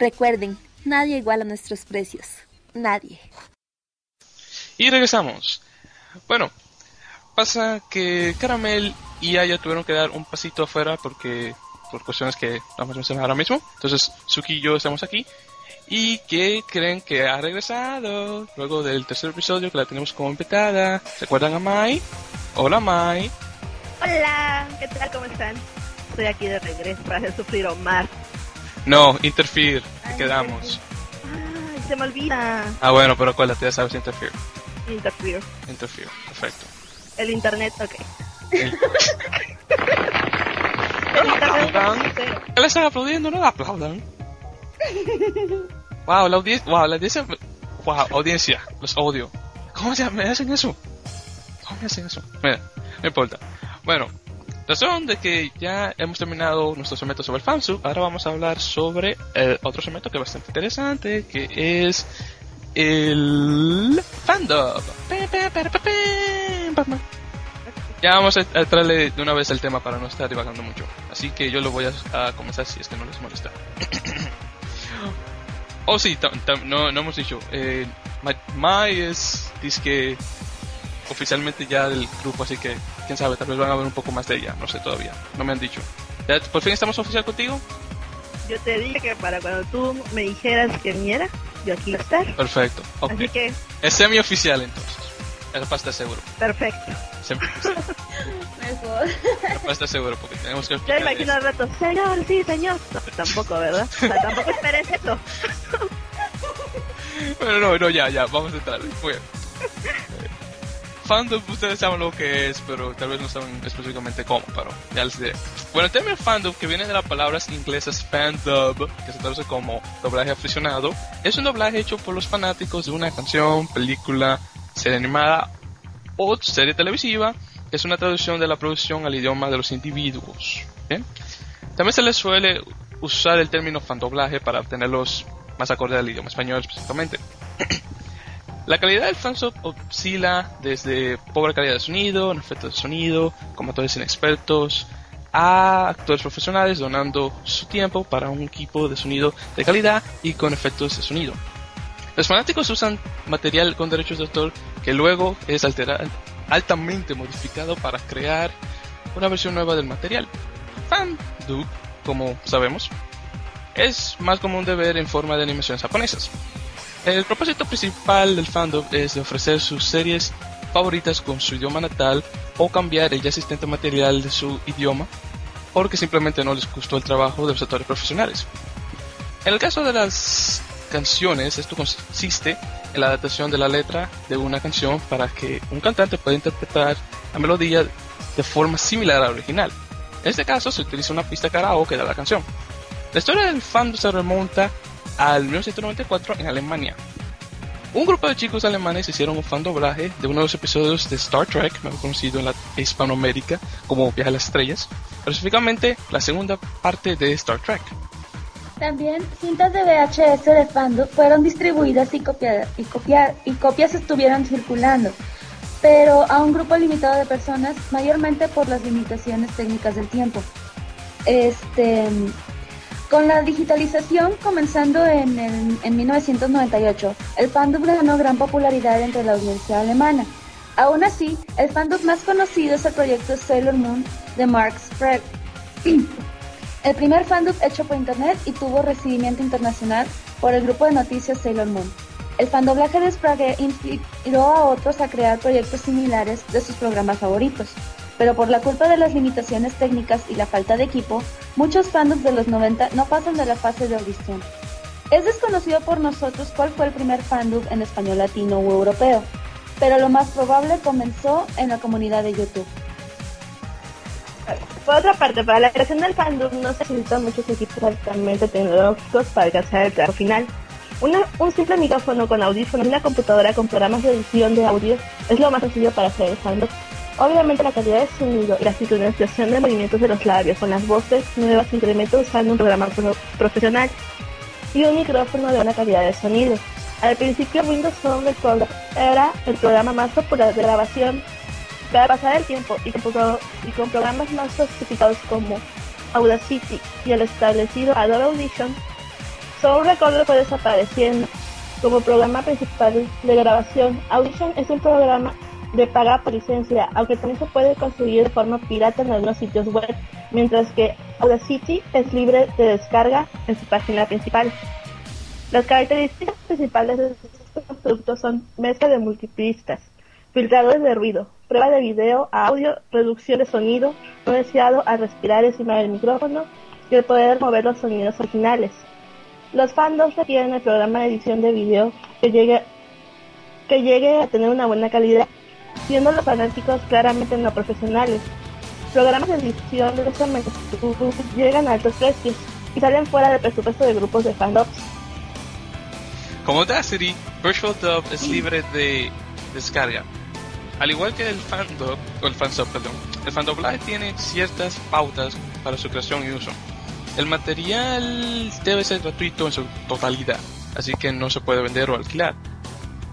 Recuerden, nadie iguala nuestros precios. Nadie. Y regresamos. Bueno, pasa que Caramel y Aya tuvieron que dar un pasito afuera porque por cuestiones que vamos a mencionar ahora mismo. Entonces, Suki y yo estamos aquí. ¿Y que creen que ha regresado? Luego del tercer episodio que la tenemos como invitada. ¿Recuerdan a Mai? Hola Mai. Hola, ¿qué tal? ¿Cómo están? Estoy aquí de regreso para hacer sufrir a Omar. No, Interfere. Ay, quedamos. Ay, se me olvida. Ah, bueno, pero acuérdate, ya sabes Interfere. Interfere. Interfere, perfecto. El internet, ok. El- <laughs> aplaudan. ¿Qué le están aplaudiendo? No la aplaudan. <laughs> Wow, la audiencia. Wow, la audiencia. Wow, audiencia. Los odio. ¿Cómo se me hacen eso? ¿Cómo me hacen eso? Mira, no importa. Bueno, razón de que ya hemos terminado nuestro segmento sobre el fansub. Ahora vamos a hablar sobre el otro segmento que es bastante interesante, que es el fandom. Ya vamos a entrarle de una vez el tema para no estar divagando mucho. Así que yo lo voy a comenzar si es que no les molesta. <clears throat> oh sí, no, no hemos dicho. Eh, Ma- Mai es, dice que oficialmente ya del grupo, así que quién sabe, tal vez van a ver un poco más de ella. No sé todavía, no me han dicho. ¿Ya por fin estamos oficial contigo? Yo te dije que para cuando tú me dijeras que viniera, yo aquí iba a estar. Perfecto, ok. Así que, Es semi-oficial entonces. Eso para estar seguro. perfecto. Semi-oficial. Mejor. Eso para estar seguro, porque tenemos que explicar imagino al rato, señor, sí, señor. No, tampoco, ¿verdad? O sea, tampoco esperes eso. <laughs> Bueno, no, no, ya, ya, vamos a entrar. Muy bien. fandom ustedes saben lo que es, pero tal vez no saben específicamente cómo, pero ya les diré. Bueno, el término fandom, que viene de las palabras inglesas fandub, que se traduce como doblaje aficionado, es un doblaje hecho por los fanáticos de una canción, película, serie animada o serie televisiva, es una traducción de la producción al idioma de los individuos. También se les suele usar el término fandoblaje para obtenerlos más acorde al idioma español específicamente. <clears throat> La calidad del fansub oscila desde pobre calidad de sonido, efectos de sonido, como actores inexpertos, a actores profesionales donando su tiempo para un equipo de sonido de calidad y con efectos de sonido. Los fanáticos usan material con derechos de autor que luego es alterado, altamente modificado para crear una versión nueva del material. Fandub, como sabemos, es más común de ver en forma de animaciones japonesas. El propósito principal del fandom es de ofrecer sus series favoritas con su idioma natal o cambiar el ya existente material de su idioma porque simplemente no les gustó el trabajo de los actores profesionales. En el caso de las canciones, esto consiste en la adaptación de la letra de una canción para que un cantante pueda interpretar la melodía de forma similar a la original. En este caso se utiliza una pista karaoke de la canción. La historia del fandom se remonta al 1994 en Alemania. Un grupo de chicos alemanes hicieron un fan doblaje de uno de los episodios de Star Trek, mejor conocido en la Hispanoamérica como Viaje a las Estrellas, específicamente la segunda parte de Star Trek. También cintas de VHS de Fandom fueron distribuidas y, copiadas, y, y copias estuvieron circulando, pero a un grupo limitado de personas, mayormente por las limitaciones técnicas del tiempo. Este, con la digitalización comenzando en, en 1998, el fandom ganó gran popularidad entre la audiencia alemana. Aún así, el fandom más conocido es el proyecto Sailor Moon de Mark Sprague. <clears throat> el primer fandom hecho por internet y tuvo recibimiento internacional por el grupo de noticias Sailor Moon. El fandoblaje de Sprague inspiró a otros a crear proyectos similares de sus programas favoritos pero por la culpa de las limitaciones técnicas y la falta de equipo, muchos fandoms de los 90 no pasan de la fase de audición. Es desconocido por nosotros cuál fue el primer fandom en español latino u europeo, pero lo más probable comenzó en la comunidad de YouTube. Por otra parte, para la creación del fandom no se necesitan muchos equipos altamente tecnológicos para alcanzar el trabajo final. un simple micrófono con audífonos y una computadora con programas de edición de audio es lo más sencillo para hacer el fandom. Obviamente la calidad de sonido y la sincronización de movimientos de los labios con las voces nuevas se incrementa usando un programa profesional y un micrófono de buena calidad de sonido. Al principio Windows Phone Recorder era el programa más popular de grabación. Para pasar el tiempo y con, y con programas más sofisticados como Audacity y el establecido Adobe Audition, Sound Recorder fue desapareciendo. Como programa principal de grabación, Audition es un programa de pagar por licencia, aunque también se puede conseguir de forma pirata en algunos sitios web, mientras que Audacity es libre de descarga en su página principal. Las características principales de estos productos son mezcla de multipistas, filtradores de ruido, prueba de video a audio, reducción de sonido, no deseado al respirar encima del micrófono y el poder mover los sonidos originales. Los fandoms requieren el programa de edición de video que llegue, que llegue a tener una buena calidad siendo los fanáticos claramente no profesionales. Programas de edición de esta llegan a altos precios y salen fuera del presupuesto de grupos de fandoms. Como Audacity, Virtual Dub es libre de descarga. Al igual que el fandom, el fansub, perdón, el fandoblaje tiene ciertas pautas para su creación y uso. El material debe ser gratuito en su totalidad, así que no se puede vender o alquilar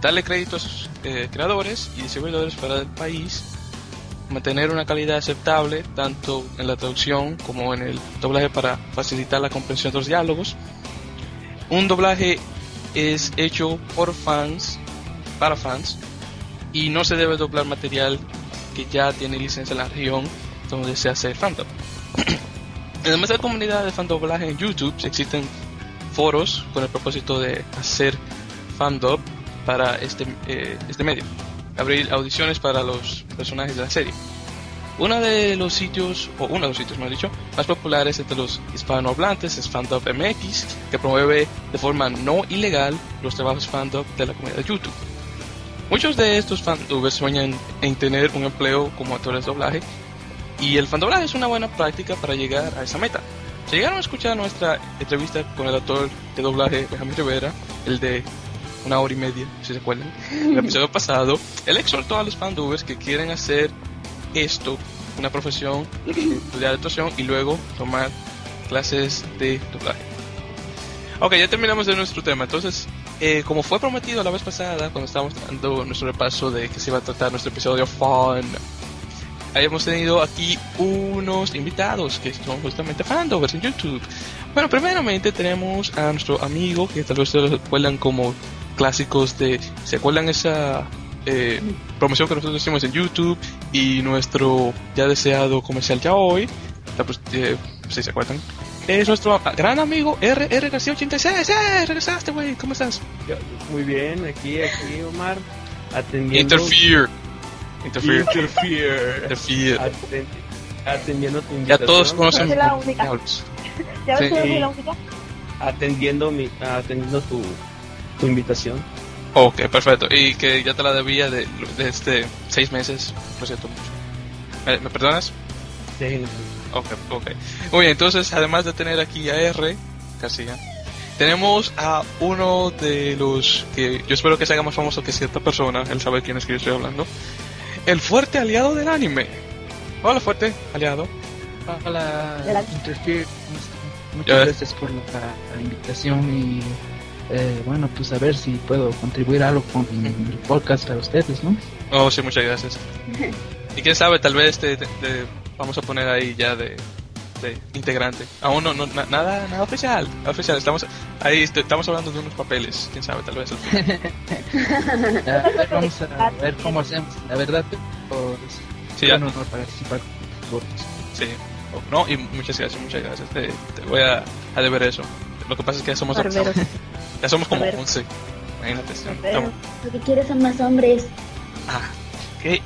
darle crédito a sus eh, creadores y distribuidores fuera del país, mantener una calidad aceptable tanto en la traducción como en el doblaje para facilitar la comprensión de los diálogos. Un doblaje es hecho por fans, para fans, y no se debe doblar material que ya tiene licencia en la región donde se hace fandom. <clears throat> Además de la comunidad de fandoblaje en YouTube, existen foros con el propósito de hacer fandom para este, eh, este medio, abrir audiciones para los personajes de la serie. Uno de los sitios, o uno de los sitios, dicho, más populares entre los hispanohablantes es Fandom MX, que promueve de forma no ilegal los trabajos fandom de la comunidad de YouTube. Muchos de estos fandubers sueñan en tener un empleo como actores de doblaje y el fandoblaje es una buena práctica para llegar a esa meta. Si llegaron a escuchar nuestra entrevista con el actor de doblaje Benjamín Rivera, el de una hora y media, si se acuerdan, el <laughs> episodio pasado, él exhortó a los fandubers que quieren hacer esto, una profesión, estudiar actuación y luego tomar clases de doblaje. Ok, ya terminamos de nuestro tema. Entonces, eh, como fue prometido la vez pasada, cuando estábamos dando nuestro repaso de que se iba a tratar nuestro episodio Fun, hemos tenido aquí unos invitados que son justamente fandovers en YouTube. Bueno, primeramente tenemos a nuestro amigo, que tal vez se lo recuerdan como clásicos de. ¿Se acuerdan esa eh, promoción que nosotros hicimos en YouTube? Y nuestro ya deseado comercial ya hoy. Eh, si se acuerdan es nuestro gran amigo RR García 86. ¡Eh! Regresaste, güey. ¿Cómo estás? Muy bien, aquí, aquí, Omar. Atendiendo. Interfere. Interfere. Interfere. Interfere. atendiendo tu invitación. Ya todos conocen. la única. <laughs> ¿Ya ves que Sí. la única? Atendiendo, mi, atendiendo tu, tu invitación. Ok, perfecto. Y que ya te la debía de, de este seis meses. Lo siento mucho. ¿Me, me perdonas? Sí. Ok, ok. Muy bien, entonces, además de tener aquí a R, García, tenemos a uno de los que yo espero que se haga más famoso que cierta persona, él sabe quién es que yo estoy hablando, el fuerte aliado del anime. Hola, fuerte aliado. Hola, Muchas gracias por la, la invitación y eh, bueno, pues a ver si puedo contribuir algo con el podcast para ustedes, ¿no? Oh, sí, muchas gracias. <laughs> Y quién sabe, tal vez te, te- te vamos a poner ahí ya de, de integrante. Aún no, no na- nada, nada oficial, oficial. Estamos ahí, est- estamos hablando de unos papeles. Quién sabe, tal vez. <laughs> A ver, vamos a ver cómo hacemos. La verdad, pues, Sí, es ya. un honor participar. Sí. Oh, no, y muchas gracias, muchas gracias. Te, te voy a, a deber eso. Lo que pasa es que ya somos, ya somos como Barberos. 11. Imagínate. Lo que quieres son más hombres. Ah, ¿qué?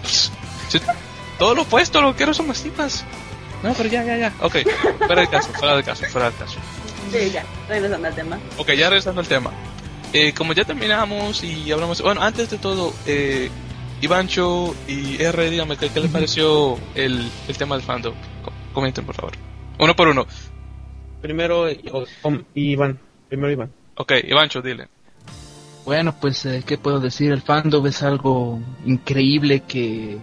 Todo lo opuesto, lo que quiero son más tipas. No, pero ya, ya, ya. Ok, fuera del caso, fuera del caso, fuera del caso. Sí, ya, regresando al tema. Ok, ya regresando al tema. Eh, como ya terminamos y hablamos. Bueno, antes de todo, eh, Ivancho y R, dígame, ¿qué, qué les pareció el, el tema del fandom? Co- Comenten, por favor. Uno por uno. Primero, Om- Iván. Primero, Iván. Ok, Ivancho, dile. Bueno, pues, eh, ¿qué puedo decir? El fandom es algo increíble que,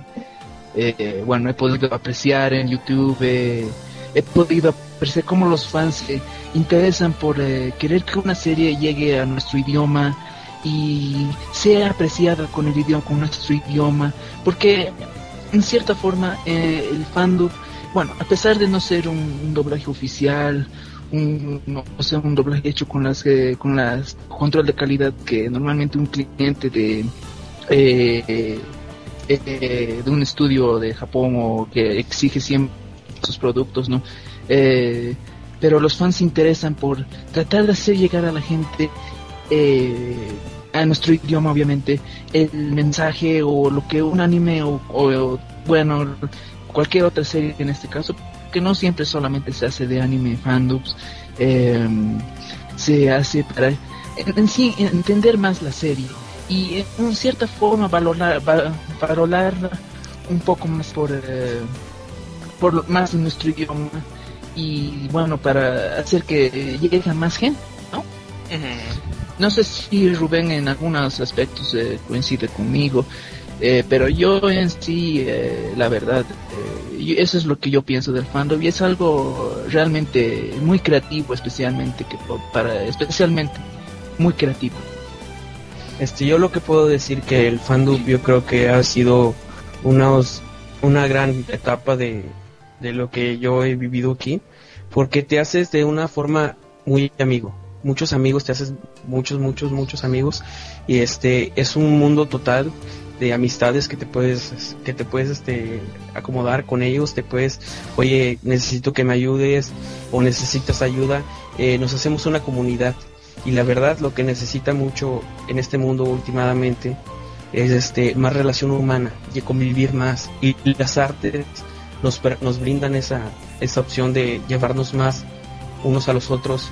eh, bueno, he podido apreciar en YouTube. eh, he podido apreciar cómo los fans se interesan por eh, querer que una serie llegue a nuestro idioma y sea apreciada con el idioma, con nuestro idioma, porque en cierta forma el fandom, bueno, a pesar de no ser un, un doblaje oficial, un, no, o sea, un doblaje hecho con las eh, con las control de calidad que normalmente un cliente de eh, eh, de un estudio de Japón o que exige siempre sus productos, ¿no? Eh, pero los fans se interesan por tratar de hacer llegar a la gente eh, a nuestro idioma, obviamente, el mensaje o lo que un anime o, bueno, cualquier otra serie en este caso, que no siempre solamente se hace de anime fandoms, eh, se hace para en sí entender más la serie y en cierta forma valorar, va- valorarla un poco más por, eh, por lo- más en nuestro idioma y bueno, para hacer que llegue a más gente, ¿no? No sé si Rubén en algunos aspectos eh, coincide conmigo, eh, pero yo en sí, eh, la verdad, eh, eso es lo que yo pienso del fandom y es algo realmente muy creativo, especialmente que para, especialmente muy creativo. Este, yo lo que puedo decir que el fandom yo creo que ha sido unos, una gran etapa de, de lo que yo he vivido aquí, porque te haces de una forma muy amigo, muchos amigos, te haces muchos, muchos, muchos amigos, y este, es un mundo total de amistades que te puedes, que te puedes este, acomodar con ellos, te puedes, oye, necesito que me ayudes, o necesitas ayuda, eh, nos hacemos una comunidad y la verdad lo que necesita mucho en este mundo últimamente es este más relación humana y convivir más y las artes nos, nos brindan esa, esa opción de llevarnos más unos a los otros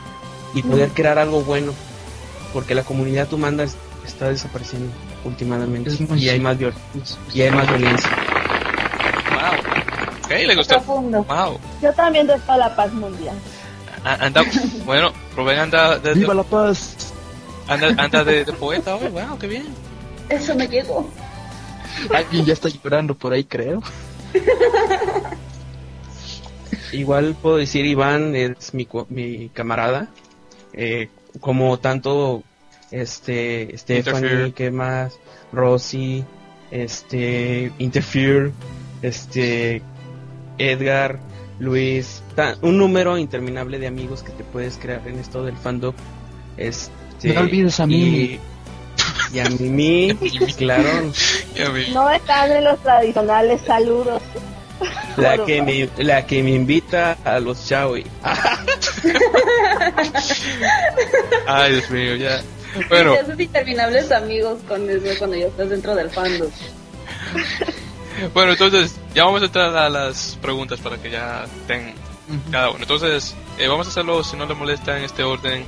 y poder crear algo bueno porque la comunidad humana es- está desapareciendo últimamente Es y hay más viol- y hay más violencia. Wow. Ok, le gustó. Profundo. Wow. Yo también doy para la paz mundial. A- Anda, bueno, Rubén anda de, ¡Viva la paz! anda, anda de, de poeta hoy. Wow, qué bien. Eso me llegó. Alguien ya está llorando por ahí, creo. Igual puedo decir Iván es mi, mi camarada, eh, como tanto este Stephanie, Interfere. que más, Rosy, este Interfere, este Edgar, Luis, un número interminable de amigos que te puedes crear en esto del fandom. Este, No olvides a Mimi. Y, y a Mimi, <laughs> claro. No están en los tradicionales saludos. la que me, la que me invita a los Chaui. <laughs> Ay, Dios mío, ya. Bueno, Te haces interminables amigos con eso cuando ya estás dentro del fandom. bueno, entonces ya vamos a entrar a las preguntas para que ya cada uno. Entonces, eh, vamos a hacerlo si no le molesta en este orden.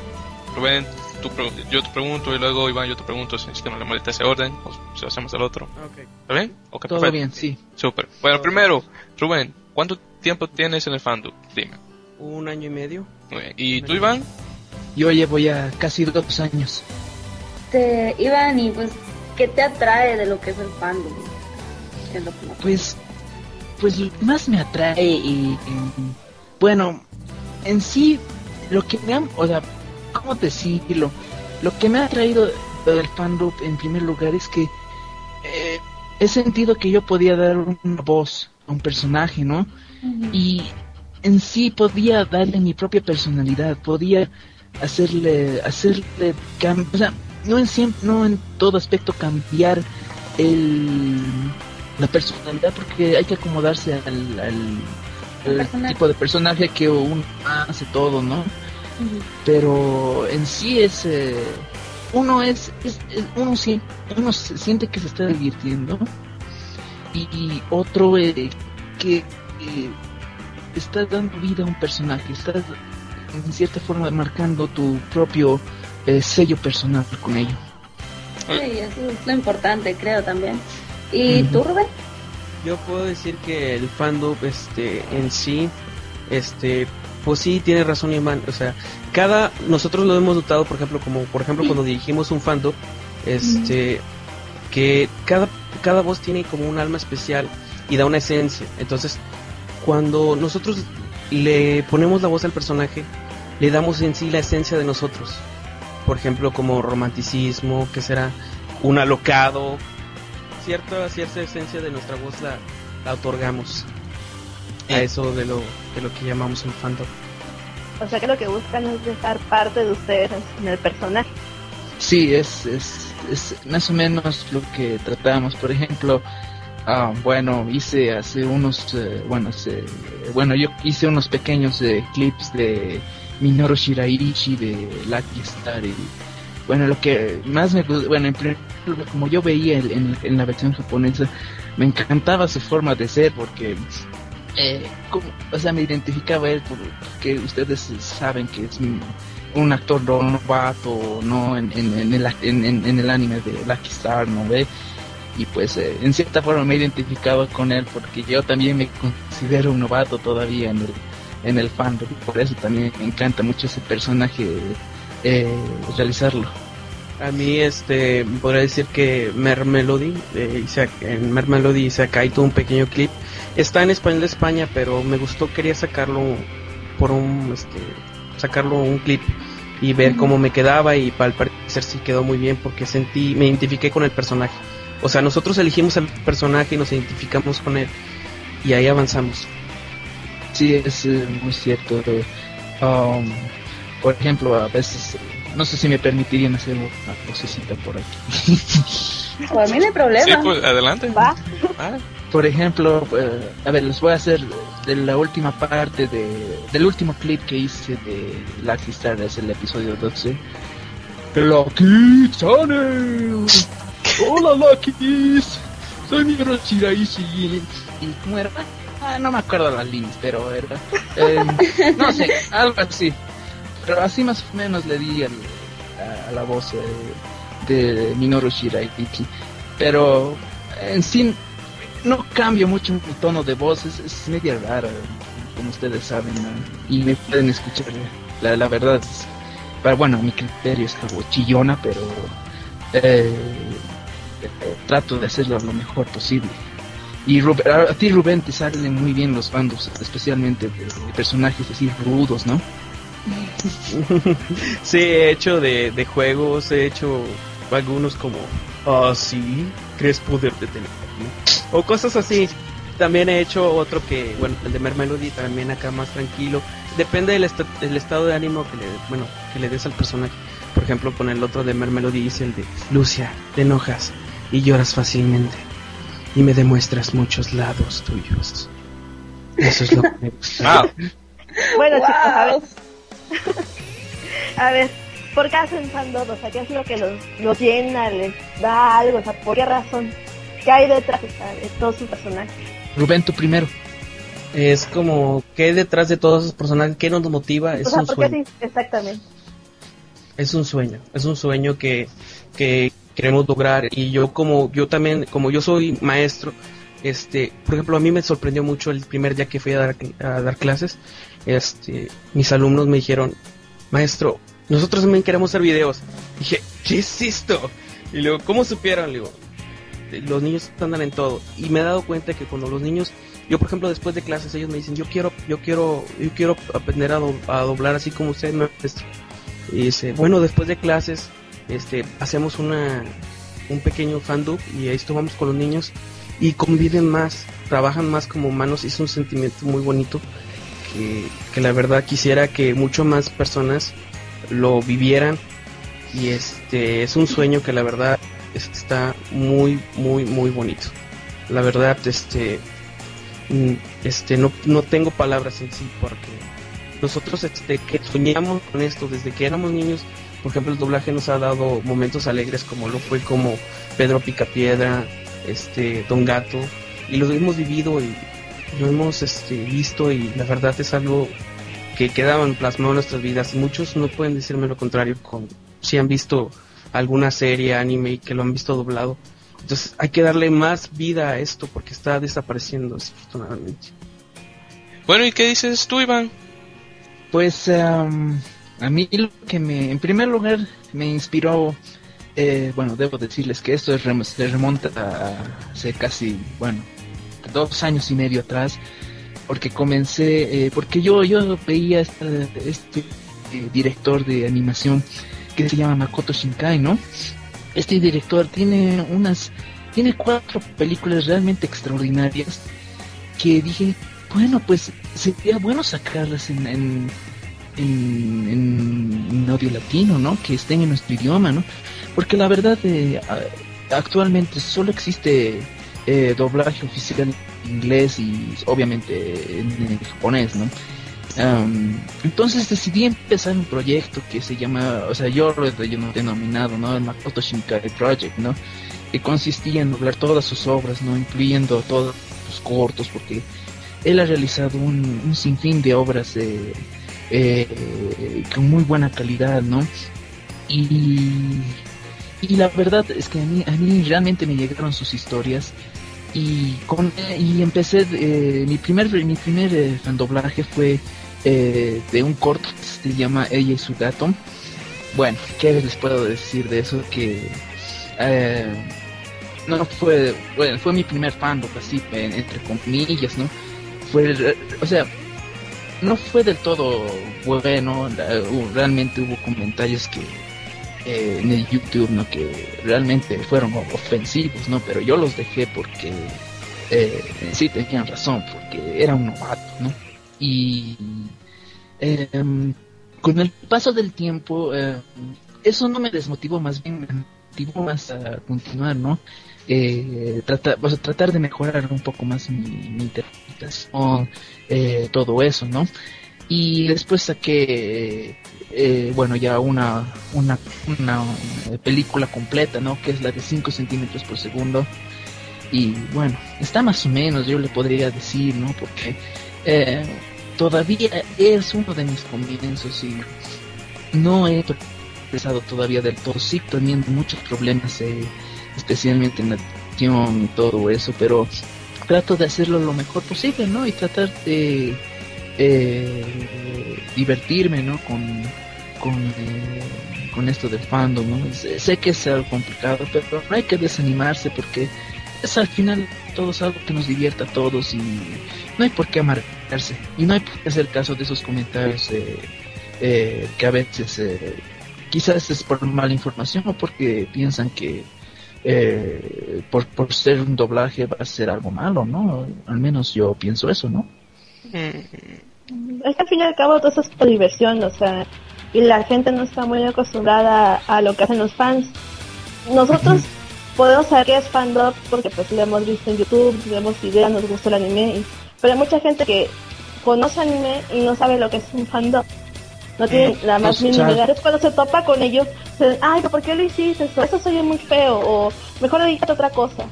Rubén, tú yo te pregunto y luego Iván, yo te pregunto si es que no le molesta ese orden o si lo hacemos al otro. ¿Está bien? Ok, Todo perfecto. bien, sí. Súper. Bueno, primero, Rubén, ¿cuánto tiempo tienes en el fandom? Dime. Un año y medio. Muy bien. ¿Y tú, Iván? Yo llevo ya casi dos años. Te, Iván, y pues, ¿qué te atrae de lo que es el fandom? ¿Qué es lo que Pues, pues lo que más me atrae y, y- bueno, en sí, lo que me ha, o sea, ¿cómo decirlo? Lo que me ha traído del fandom en primer lugar es que eh, he sentido que yo podía dar una voz a un personaje, ¿no? Y en sí podía darle mi propia personalidad, podía hacerle, hacerle, o sea, no en siempre, no en todo aspecto cambiar el, la personalidad porque hay que acomodarse al, al- Personaje. tipo de personaje que uno hace todo, ¿no? Pero en sí es, eh, uno es, es- es- uno sí, uno se siente que se está divirtiendo y, y otro eh, que eh, está dando vida a un personaje, estás en cierta forma marcando tu propio eh, sello personal con ello. Sí, eso es lo importante, creo también. ¿Y Ujú. tú, Rubén? Yo puedo decir que el fandom este en sí este pues sí tiene razón Iván, o sea, cada nosotros lo hemos notado, por ejemplo, como por ejemplo cuando dirigimos un fandom este que cada cada voz tiene como un alma especial y da una esencia. Entonces, cuando nosotros le ponemos la voz al personaje, le damos en sí la esencia de nosotros. Por ejemplo, como romanticismo, que será un alocado, cierta cierta esencia de nuestra voz la, la otorgamos a eso de lo de lo que llamamos el fandom. O sea que lo que buscan es dejar parte de ustedes en el personaje. Sí, es, es, es más o menos lo que tratamos. Por ejemplo, ah, bueno, hice hace unos, eh, bueno, hace- bueno, yo hice unos pequeños eh, clips de Minoru Shiraishi de Lucky Star y bueno, lo que más me gustó, bueno, en primer como yo veía en, en la versión japonesa, me encantaba su forma de ser porque eh, o sea, me identificaba él por- porque ustedes saben que es un, actor no- novato, ¿no? En, en, el, en, el anime de Lucky Star, ¿no ve? Y pues eh, en cierta forma me he identificado con él porque yo también me considero un novato todavía en el, en el fandom. Por eso también me encanta mucho ese personaje, eh, realizarlo. A mí, este, podría decir que Mer Melody, eh, hice- en Mer Melody hice acá y tuvo un pequeño clip. Está en español de España, pero me gustó, quería sacarlo por un, este, sacarlo un clip y ver cómo me quedaba y al parecer sí quedó muy bien porque sentí, me identifiqué con el personaje. O sea, nosotros elegimos al personaje y nos identificamos con él y ahí avanzamos. Sí, es eh, muy cierto. um, por ejemplo, a veces, no sé si me permitirían hacer una vocecita por aquí. <laughs> Por mí no hay problema. Sí, pues adelante. Va. Ah, Por ejemplo, eh, a ver, les voy a hacer de la última parte de, del último clip que hice de Lucky Star, es el episodio 12. Lucky Channel. Hola Lucky's. Soy mi Shiraishi. ¿Y cómo era? Ah, no me acuerdo las líneas, pero era... eh, no sé, algo así. Pero así más o menos le di al- a, la voz. eh, de Minoru Shiraichi. Pero en sí no cambio mucho mi tono de voz, es, es media rara, como ustedes saben, y me pueden escuchar. La, verdad, pero bueno, mi criterio es algo chillona, pero eh, trato de hacerlo lo mejor posible. Y a, ti Rubén te salen muy bien los bandos, especialmente de, personajes así rudos, ¿no? <laughs> sí, he hecho de, de, juegos, he hecho algunos como, ah, sí, crees poder detenerme. O cosas así. También he hecho otro que, bueno, el de Mermelody también acá más tranquilo. Depende del, del estado de ánimo que le, bueno, que le des al personaje. Por ejemplo, con el otro de Mermelody dice el de Lucia, te enojas y lloras fácilmente y me demuestras muchos lados tuyos. Eso es lo que me gusta. <laughs> Bueno, chicos, a ver. A ver, ¿por qué hacen? O sea, ¿qué es lo que los, los llena, les da algo? O sea, ¿por qué razón? ¿Qué hay detrás de todos sus personajes? Rubén, tú primero. Es como, ¿qué hay detrás de todos esos personajes? ¿Qué nos motiva? Es un sueño. exactamente. Es un sueño, es un sueño que, que queremos lograr y yo como yo también como yo soy maestro este por ejemplo a mí me sorprendió mucho el primer día que fui a dar, a dar clases este mis alumnos me dijeron maestro nosotros también queremos hacer videos dije qué es esto y luego cómo supieron le los niños andan en todo y me he dado cuenta que cuando los niños yo por ejemplo después de clases ellos me dicen yo quiero yo quiero yo quiero aprender a, doblar así como usted maestro y dice bueno después de clases este, hacemos una, un pequeño fandub y esto vamos con los niños y conviven más, trabajan más como humanos es un sentimiento muy bonito que, la verdad quisiera que mucho más personas lo vivieran. Y este es un sueño que la verdad está muy muy muy bonito. La verdad este mm, este no, no tengo palabras en sí porque nosotros este que soñamos con esto desde que éramos niños por ejemplo, el doblaje nos ha dado momentos alegres como lo fue como Pedro Picapiedra, este, Don Gato, y lo hemos vivido y lo hemos este, visto y la verdad es algo que quedaban plasmado en nuestras vidas. Muchos no pueden decirme lo contrario con si han visto alguna serie, anime y que lo han visto doblado. Entonces hay que darle más vida a esto porque está desapareciendo desafortunadamente. Bueno, ¿y qué dices tú, Iván? Pues um, a mí lo que me, en primer lugar, me inspiró, eh, bueno, debo decirles que esto es, se remonta a hace casi, bueno, dos años y medio atrás, porque comencé, eh, porque yo, yo veía este, este eh, director de animación que se llama Makoto Shinkai, ¿no? Este director tiene unas, tiene cuatro películas realmente extraordinarias que dije, bueno, pues sería bueno sacarlas en en, audio latino, ¿no? Que estén en nuestro idioma, ¿no? Porque la verdad, eh, actualmente solo existe eh, doblaje oficial en inglés y obviamente en, japonés, ¿no? entonces decidí empezar un proyecto que se llama, o sea, yo lo he denominado, ¿no? El Makoto Shinkai Project, ¿no? Que consistía en doblar todas sus obras, ¿no? Incluyendo todos sus cortos, porque él ha realizado un, sinfín de obras de eh, con muy buena calidad, ¿no? Y, y la verdad es que a mí, a mí realmente me llegaron sus historias y con y empecé eh, mi primer mi primer eh, doblaje fue eh, de un corto que se llama ella y su gato. Bueno qué les puedo decir de eso que no fue bueno, fue mi primer fandom así entre comillas no fue o sea no fue del todo bueno, realmente hubo comentarios que eh, en el YouTube, ¿no? Que realmente fueron ofensivos, ¿no? Pero yo los dejé porque eh, sí tenían razón, porque era un novato, ¿no? Y em, con el paso del tiempo, eh, eso no me desmotivó, más bien me motivó más a continuar, ¿no? eh, tratar, tratar de mejorar un poco más mi, interpretación, todo eso, ¿no? Y después saqué, eh, bueno, ya una, una, una película completa, ¿no? Que es la de 5 centímetros por segundo. Y bueno, está más o menos, yo le podría decir, ¿no? Porque eh, todavía es uno de mis comienzos y no he expresado todavía del todo. Sí, teniendo muchos problemas, eh, especialmente en la y todo eso, pero trato de hacerlo lo mejor posible, ¿no? Y tratar de eh, divertirme, ¿no? Con, con, eh, con esto del fandom, ¿no? Sé, que es algo complicado, pero no hay que desanimarse porque es al final todo es algo que nos divierta a todos y no hay por qué amargarse y no hay por qué hacer caso de esos comentarios eh, eh, que a veces eh, quizás es por mala información o porque piensan que por, por ser un doblaje va a ser algo malo, ¿no? Al menos yo pienso eso, ¿no? Mm. Es que al fin y al cabo todo eso es por diversión, o sea, y la gente no está muy acostumbrada a lo que hacen los fans. Nosotros podemos saber que es fandom porque pues lo hemos visto en YouTube, vemos videos, nos gusta el anime, pero hay mucha gente que conoce anime y no sabe lo que es un fandom. No tiene la más mínima idea. Es cuando se topa con ellos, se ay, ¿por qué lo hiciste eso? Eso soy muy feo, o mejor dedícate otra cosa.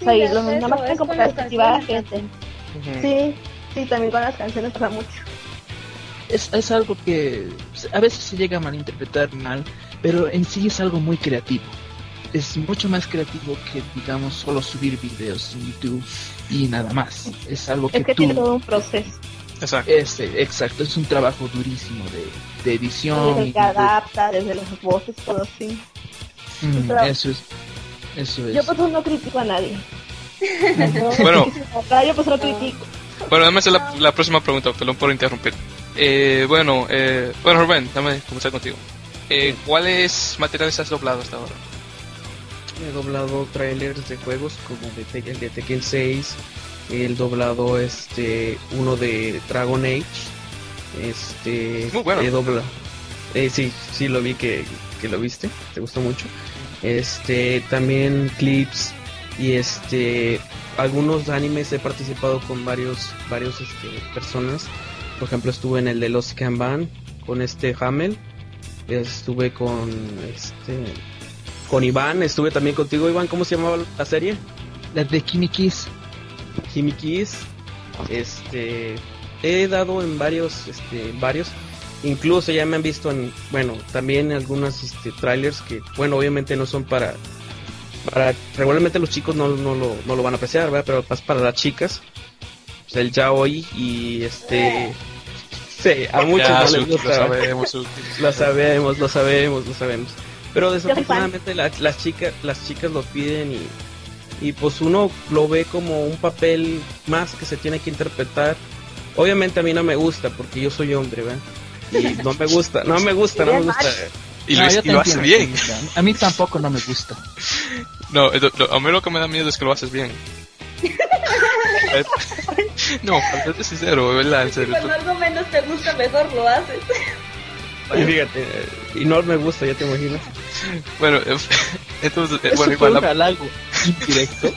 o sea, y lo, nada más como para desactivar a la gente. Sí, sí, también con las canciones pasa mucho. Es, es algo que a veces se llega a malinterpretar mal, pero en sí es algo muy creativo es mucho más creativo que, digamos, solo subir videos en YouTube y nada más. Es algo que, es que tiene todo un proceso. Exacto. Este, exacto, es un trabajo durísimo de, de edición. Desde que adapta, desde las voces, todo así. Mm, eso es. Eso es. Yo pues no critico a nadie. <laughs> bueno. yo pues no critico. Bueno, dame la, la próxima pregunta, perdón por interrumpir. Eh, bueno, eh, bueno, Rubén, dame comenzar contigo. Eh, ¿Cuáles materiales has doblado hasta ahora? He doblado trailers de juegos como de, el de Tekken 6, el doblado este uno de Dragon Age. Este Muy bueno. he doblado. Eh, sí, sí lo vi que, que lo viste, te gustó mucho. Este también clips y este algunos animes he participado con varios varios este, personas. Por ejemplo, estuve en el de Los Kanban con este Hamel. Estuve con este con Iván, estuve también contigo, Iván, ¿cómo se llamaba la serie? La de Kimi Kiss. Kimi Kiss. Este, he dado en varios, este, varios. Incluso ya me han visto en, bueno, también algunas este, trailers que, bueno, obviamente no son para, para, regularmente los chicos no, no, lo, no lo van a apreciar, ¿verdad? Pero es para las chicas. Pues el yaoi y este... Sí, a muchos no les gusta. Lo sabemos, <laughs> lo sabemos, lo sabemos, lo sabemos. Pero desafortunadamente las, las chicas las chicas lo piden y, y pues uno lo ve como un papel más que se tiene que interpretar. Obviamente a mí no me gusta porque yo soy hombre, ¿verdad? Y no me gusta, no me gusta, <laughs> no me gusta. Y lo, y lo hace bien. A mí tampoco no me gusta. <laughs> No, a mí lo que me da miedo es que lo haces bien. <laughs> no, para serte sincero, ¿verdad? En serio. Cuando algo menos te gusta, mejor lo haces. Y fíjate, y no me gusta, ya te imaginas. Bueno, <laughs> entonces, eh, bueno, igual. La... algo indirecto.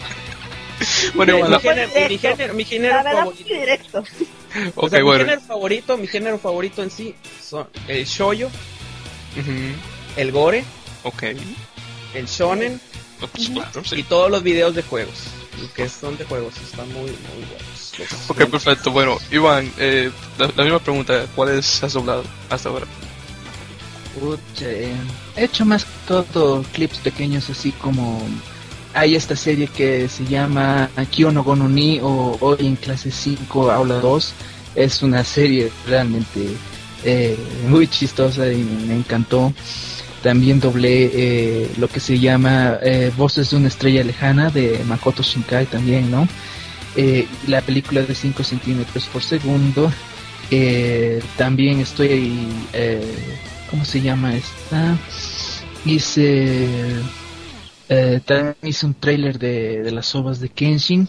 bueno, igual. Mi, género, mi género, mi género favorito. Directo. Okay, o sea, bueno. Mi género favorito, mi género favorito en sí son el shoyo, Uh -huh. el gore, Ok. el shonen No, pues, claro, y todos los videos de juegos. Que son de juegos están muy, muy buenos. Ok, perfecto. Bueno, Iván, eh, la, la misma pregunta. ¿Cuáles has doblado hasta ahora? Pucha, eh, he hecho más que todo clips pequeños así como hay esta serie que se llama Kyono Gono Ni o Hoy en clase 5 aula 2 es una serie realmente eh, muy chistosa y me encantó también doblé eh, lo que se llama eh, Voces de una estrella lejana de Makoto Shinkai también, ¿no? La película de 5 centímetros por segundo. También estoy, eh, ¿cómo se llama esta? Hice, también hice un trailer de, de las ovas de Kenshin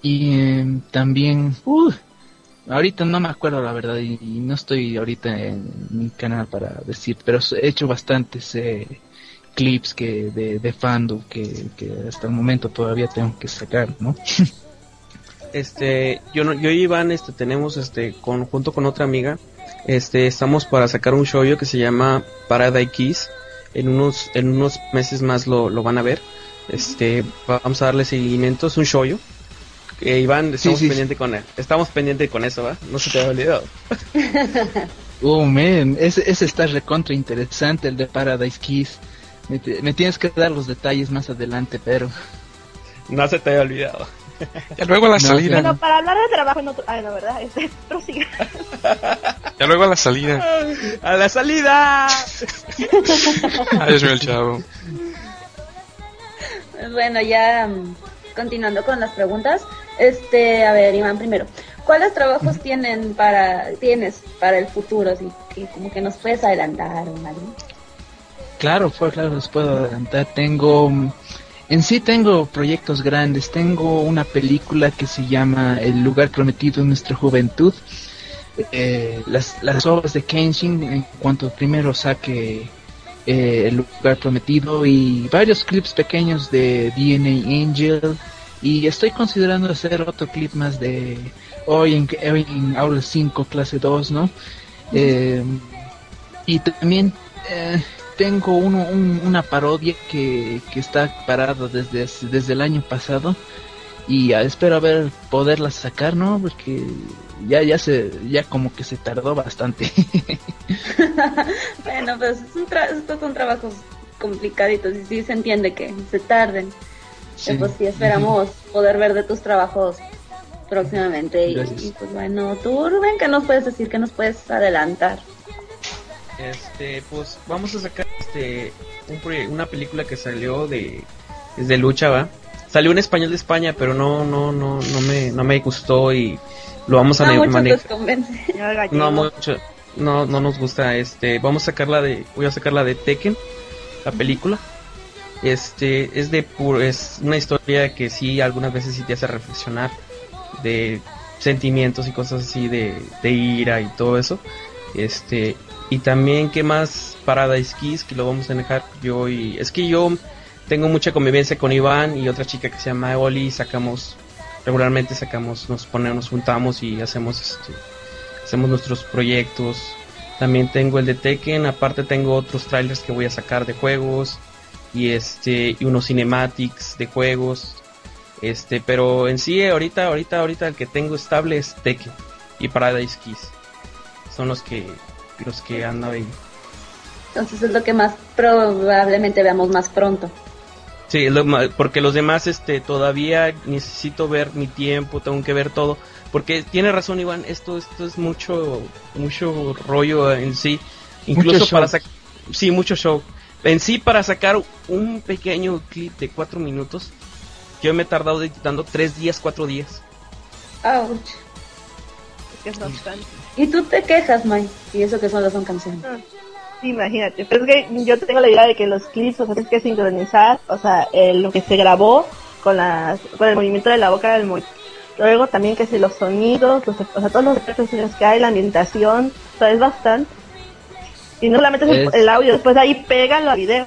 y también, uh, ahorita no me acuerdo la verdad y, no estoy ahorita en mi canal para decir, pero he hecho bastantes eh, clips que de, fandom que, hasta el momento todavía tengo que sacar, ¿no? <laughs> este yo yo y Iván este tenemos este con, junto con otra amiga este estamos para sacar un show que se llama Paradise Kiss en unos en unos meses más lo, lo van a ver. Este vamos a darle seguimiento es un show eh, Iván estamos sí, sí. pendiente con él estamos pendiente con eso ¿va? no se te ha olvidado <laughs> Oh, man, ese, ese está recontra interesante, el de Paradise Kiss. Me, te- me tienes que dar los detalles más adelante, pero... No se te haya olvidado. Ya luego a la No, salida. Bueno, para hablar de trabajo en otro... Ah, no, ¿verdad? Este, <laughs> prosiga. Ya luego a la salida. ¡A la salida! Adiós, el chavo. Bueno, ya mm, continuando con las preguntas. Este, a ver, Iván, primero. ¿Cuáles trabajos tienen para tienes para el futuro? Así que como que nos puedes adelantar o algo. Claro, pues claro, les puedo adelantar. Tengo, en sí tengo proyectos grandes. Tengo una película que se llama El lugar prometido en nuestra juventud. Eh, las, las obras de Kenshin, en cuanto primero saque eh, El lugar prometido y varios clips pequeños de DNA Angel. Y estoy considerando hacer otro clip más de hoy en, hoy en Aula 5, clase 2, ¿no? Eh, y también eh, tengo uno, un- una parodia que, que está parada desde, desde el año pasado y espero a ver poderla sacar, ¿no? Porque ya ya se ya como que se tardó bastante. <laughs> <laughs> bueno, pues es un tra- estos son trabajos complicaditos y sí se entiende que se tarden. Sí. Pues sí, esperamos poder ver de tus trabajos próximamente. Y, Gracias. y, pues bueno, tú, Rubén, ¿qué nos puedes decir? ¿Qué nos puedes adelantar? Este, pues vamos a sacar este un una película que salió de es de lucha, va. Salió en español de España, pero no no no no me no me gustó y lo vamos a No ne- muchos mane- les convence. No mucho, no no nos gusta este, vamos a sacarla de voy a sacarla de Tekken, la película. Este es de pu- es una historia que sí algunas veces sí te hace reflexionar de sentimientos y cosas así de, de ira y todo eso. Este, y también qué más Paradise Kiss que lo vamos a dejar yo y es que yo tengo mucha convivencia con Iván y otra chica que se llama Oli sacamos regularmente sacamos nos ponemos nos juntamos y hacemos este hacemos nuestros proyectos. También tengo el de Tekken, aparte tengo otros trailers que voy a sacar de juegos y este y unos cinematics de juegos. Este, pero en sí ahorita ahorita ahorita el que tengo estable es Tekken y Paradise Kiss. Son los que los que andan ahí. Entonces es lo que más probablemente veamos más pronto. Sí, lo porque los demás este todavía necesito ver mi tiempo, tengo que ver todo, porque tiene razón Iván, esto esto es mucho mucho rollo en sí, incluso Mucho para show. sacar sí, mucho show. En sí para sacar un pequeño clip de cuatro minutos, yo me he tardado editando tres días, cuatro días. Ouch. Es bastante. Y tú te quejas, May, y eso que solo son canciones. Ah, sí, imagínate. Pero es que yo tengo la idea de que los clips, o sea, tienes que sincronizar, o sea, eh, lo que se grabó con, las, con el movimiento de la boca del mo- Luego también que si los sonidos, los, o sea, todos los efectos que hay, la ambientación, o sea, es bastante. Y no solamente es el, audio, después de ahí pégalo a video.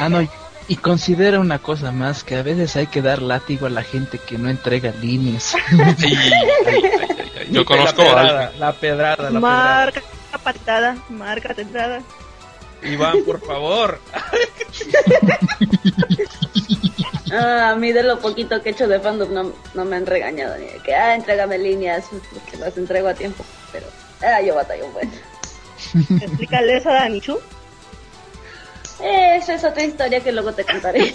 ah, no, y, considera una cosa más, que a veces hay que dar látigo a la gente que no entrega líneas. <laughs> Ay, ay, ay, ay, ay. Yo conozco la a pedrada, alguien. la pedrada, la Marca patada, marca pedrada. Iván, por favor. <laughs> Ah, a mí de lo poquito que he hecho de fandom no, no me han regañado ni de que, ah, entrégame líneas, porque las entrego a tiempo. Pero, ah, yo batallo un buen. <laughs> Explícale eso a Danichu. Esa es otra historia que luego te contaré.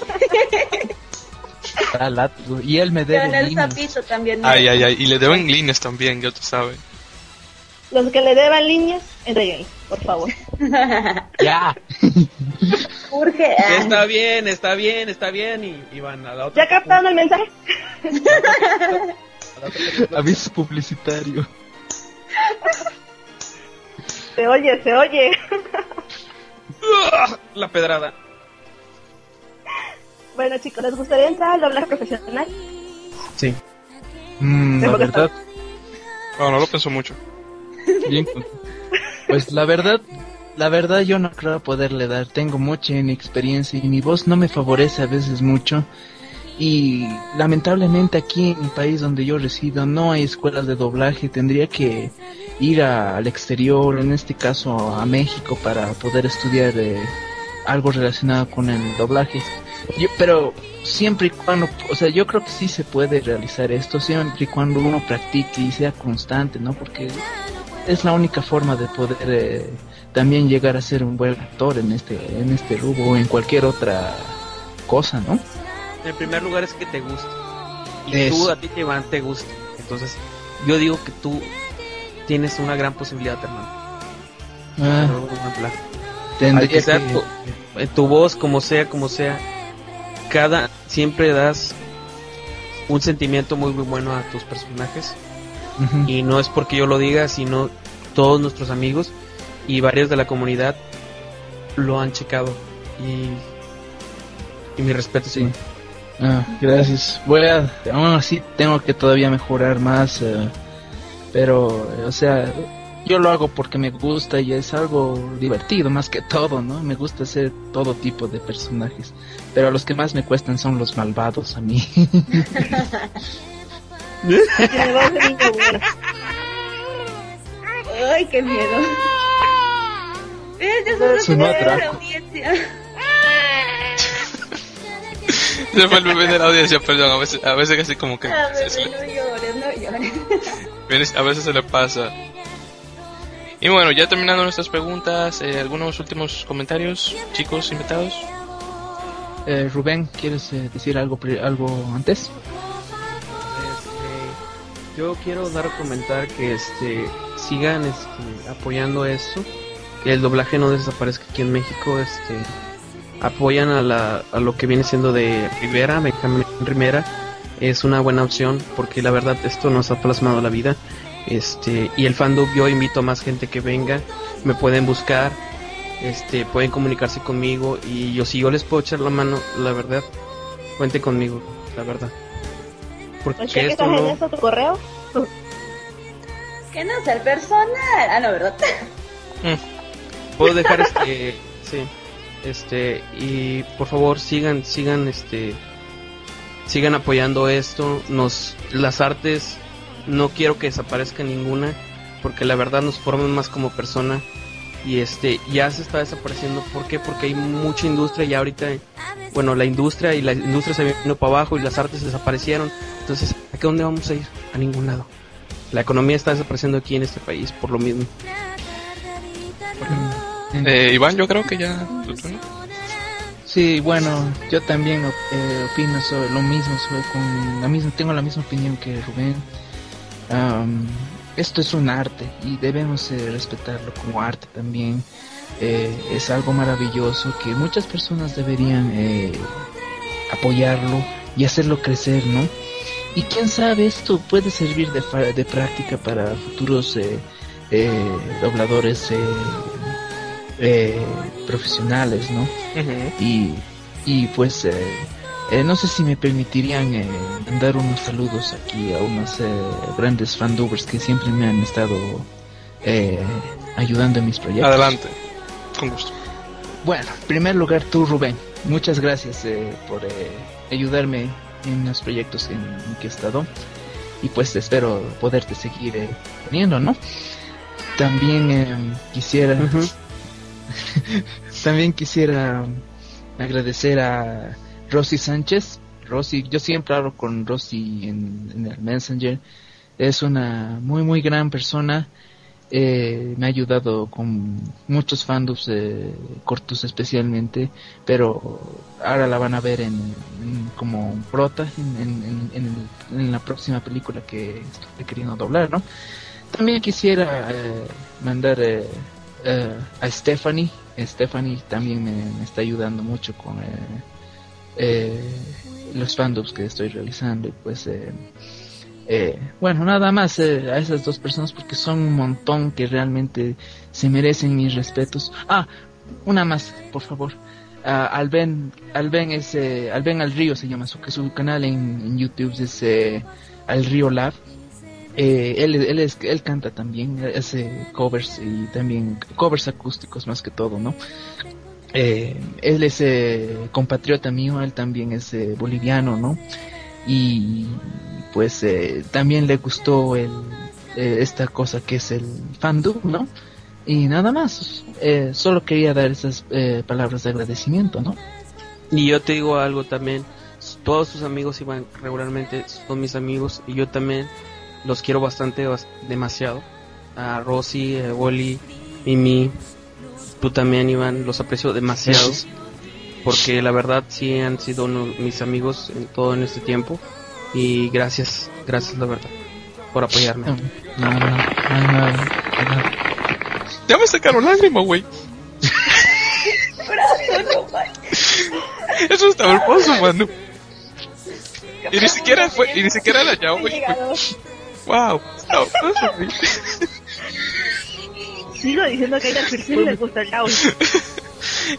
Y él me Pero debe en el líneas. sapito también. Ay, ay, ay. Y le deben líneas también, ya tú sabes. Los que le deban líneas, entreguen, por favor. <laughs> Ya. Urge. Está bien, está bien, está bien y Iván a la otra. ¿Ya captaron el mensaje? <laughs> a la otra- Aviso publicitario. Se oye, se oye. <laughs> La pedrada. Bueno, chicos, ¿les gustaría entrar al doblaje profesional? Sí. Mm, la verdad, No, no lo pienso mucho. bien. Pues la verdad, la verdad yo no creo poderle dar. Tengo mucha inexperiencia y mi voz no me favorece a veces mucho. Y lamentablemente aquí en el país donde yo resido no hay escuelas de doblaje. Tendría que ir a- al exterior, en este caso a México, para poder estudiar eh, algo relacionado con el doblaje. Yo, pero siempre y cuando, o sea, yo creo que sí se puede realizar esto, siempre y cuando uno practique y sea constante, ¿no? Porque es la única forma de poder eh, también llegar a ser un buen actor en este en este rubro o en cualquier otra cosa, ¿no? En primer lugar es que te guste. Y tú a ti te van, te gusta. Entonces, yo digo que tú tienes una gran posibilidad, hermano. Ah, que ser tu, eh, tu, voz, como sea, como sea, cada siempre das un sentimiento muy muy bueno a tus personajes. Y no es porque yo lo diga, sino todos nuestros amigos y varios de la comunidad lo han checado. Y, y mi respeto, sí. Ah, gracias. Voy a, aún así tengo que todavía mejorar más, eh, pero, o sea, yo lo hago porque me gusta y es algo divertido más que todo, ¿no? Me gusta hacer todo tipo de personajes, pero los que más me cuestan son los malvados a mí. <laughs> Ay, qué miedo. <laughs> Es la audiencia. Se fue el bebé de la audiencia, perdón, a veces, a veces casi como que... Ah, bebé, no llores, no llores. <laughs> A veces se le pasa. Y bueno, ya terminando nuestras preguntas, eh, algunos últimos comentarios, chicos invitados. Eh, Rubén, ¿quieres eh, decir algo algo antes? Este, yo quiero dar a comentar que este sigan este, apoyando esto, que el doblaje no desaparezca aquí en México, este apoyan a, la, a lo que viene siendo de Rivera, Benjamín Rivera, es una buena opción porque la verdad esto nos ha plasmado la vida. Este, y el fandom yo invito a más gente que venga, me pueden buscar, este, pueden comunicarse conmigo y yo si yo les puedo echar la mano, la verdad, cuente conmigo, la verdad. Porque esto no... en tu correo? Que no sea el personal. Ah, no, ¿verdad? <laughs> Mm. Puedo dejar este, sí este y por favor sigan sigan este sigan apoyando esto. Nos las artes no quiero que desaparezca ninguna porque la verdad nos forman más como persona. Y este ya se está desapareciendo. ¿por qué? porque hay mucha industria y ahorita bueno la industria y la industria se vino para abajo y las artes desaparecieron. Entonces ¿a qué dónde vamos a ir? a ningún lado. La economía está desapareciendo aquí en este país por lo mismo eh, Iván, yo creo que ya. Sí, bueno, yo también eh, opino sobre lo mismo, sobre con la misma, tengo la misma opinión que Rubén. esto es un arte y debemos eh, respetarlo como arte también. Eh, es algo maravilloso que muchas personas deberían apoyarlo y hacerlo crecer, ¿no? Y quién sabe, esto puede servir de, de práctica para futuros dobladores eh, profesionales, ¿no? y, y pues eh, eh, no sé si me permitirían eh, mandar unos saludos aquí a unos grandes fandubers que siempre me han estado ayudando en mis proyectos. Adelante, con gusto. Bueno, en primer lugar tú Rubén, muchas gracias por ayudarme en los proyectos en, que he estado y pues espero poderte seguir poniendo, ¿no? También quisiera <laughs> También quisiera agradecer a Rosy Sánchez. Rosy, yo siempre hablo con Rosy en, el Messenger. Es una muy, muy gran persona. Eh, me ha ayudado con muchos fandoms eh, cortos especialmente, pero ahora la van a ver en, como prota en, la próxima película que estoy queriendo doblar, ¿no? También quisiera eh, mandar eh, a Stephanie. Stephanie también me, está ayudando mucho con eh, eh, los fandoms que estoy realizando. Y pues, bueno, nada más a esas dos personas porque son un montón que realmente se merecen mis respetos. Ah, una más, por favor. Uh, Alben, Alben es Alben al Río se llama su, su canal en, en YouTube es Al Río Lab eh, él, él, es, él canta también, hace covers y también covers acústicos más que todo, ¿no? Eh, él es eh, compatriota mío, él también es eh, boliviano, ¿no? Y pues también le gustó el, esta cosa que es el fandom, ¿no? Y nada más, solo quería dar esas palabras de agradecimiento, ¿no? Y yo te digo algo también, todos sus amigos iban regularmente, son mis amigos y yo también los quiero bastante, demasiado. a Rosy, a Wally, Mimi, tú también Iván, los aprecio demasiado. Porque la verdad sí han sido uno- mis amigos en todo en este tiempo. Y gracias, gracias la verdad, por apoyarme. No, no, no, no, no. Ya me sacaron lágrimas, güey. <laughs> Eso estaba hermoso, mano. Y ni siquiera fue, y ni siquiera la llamo, güey. Wow, hermoso, güey. Sigo diciendo que a Interfir le gusta el caos.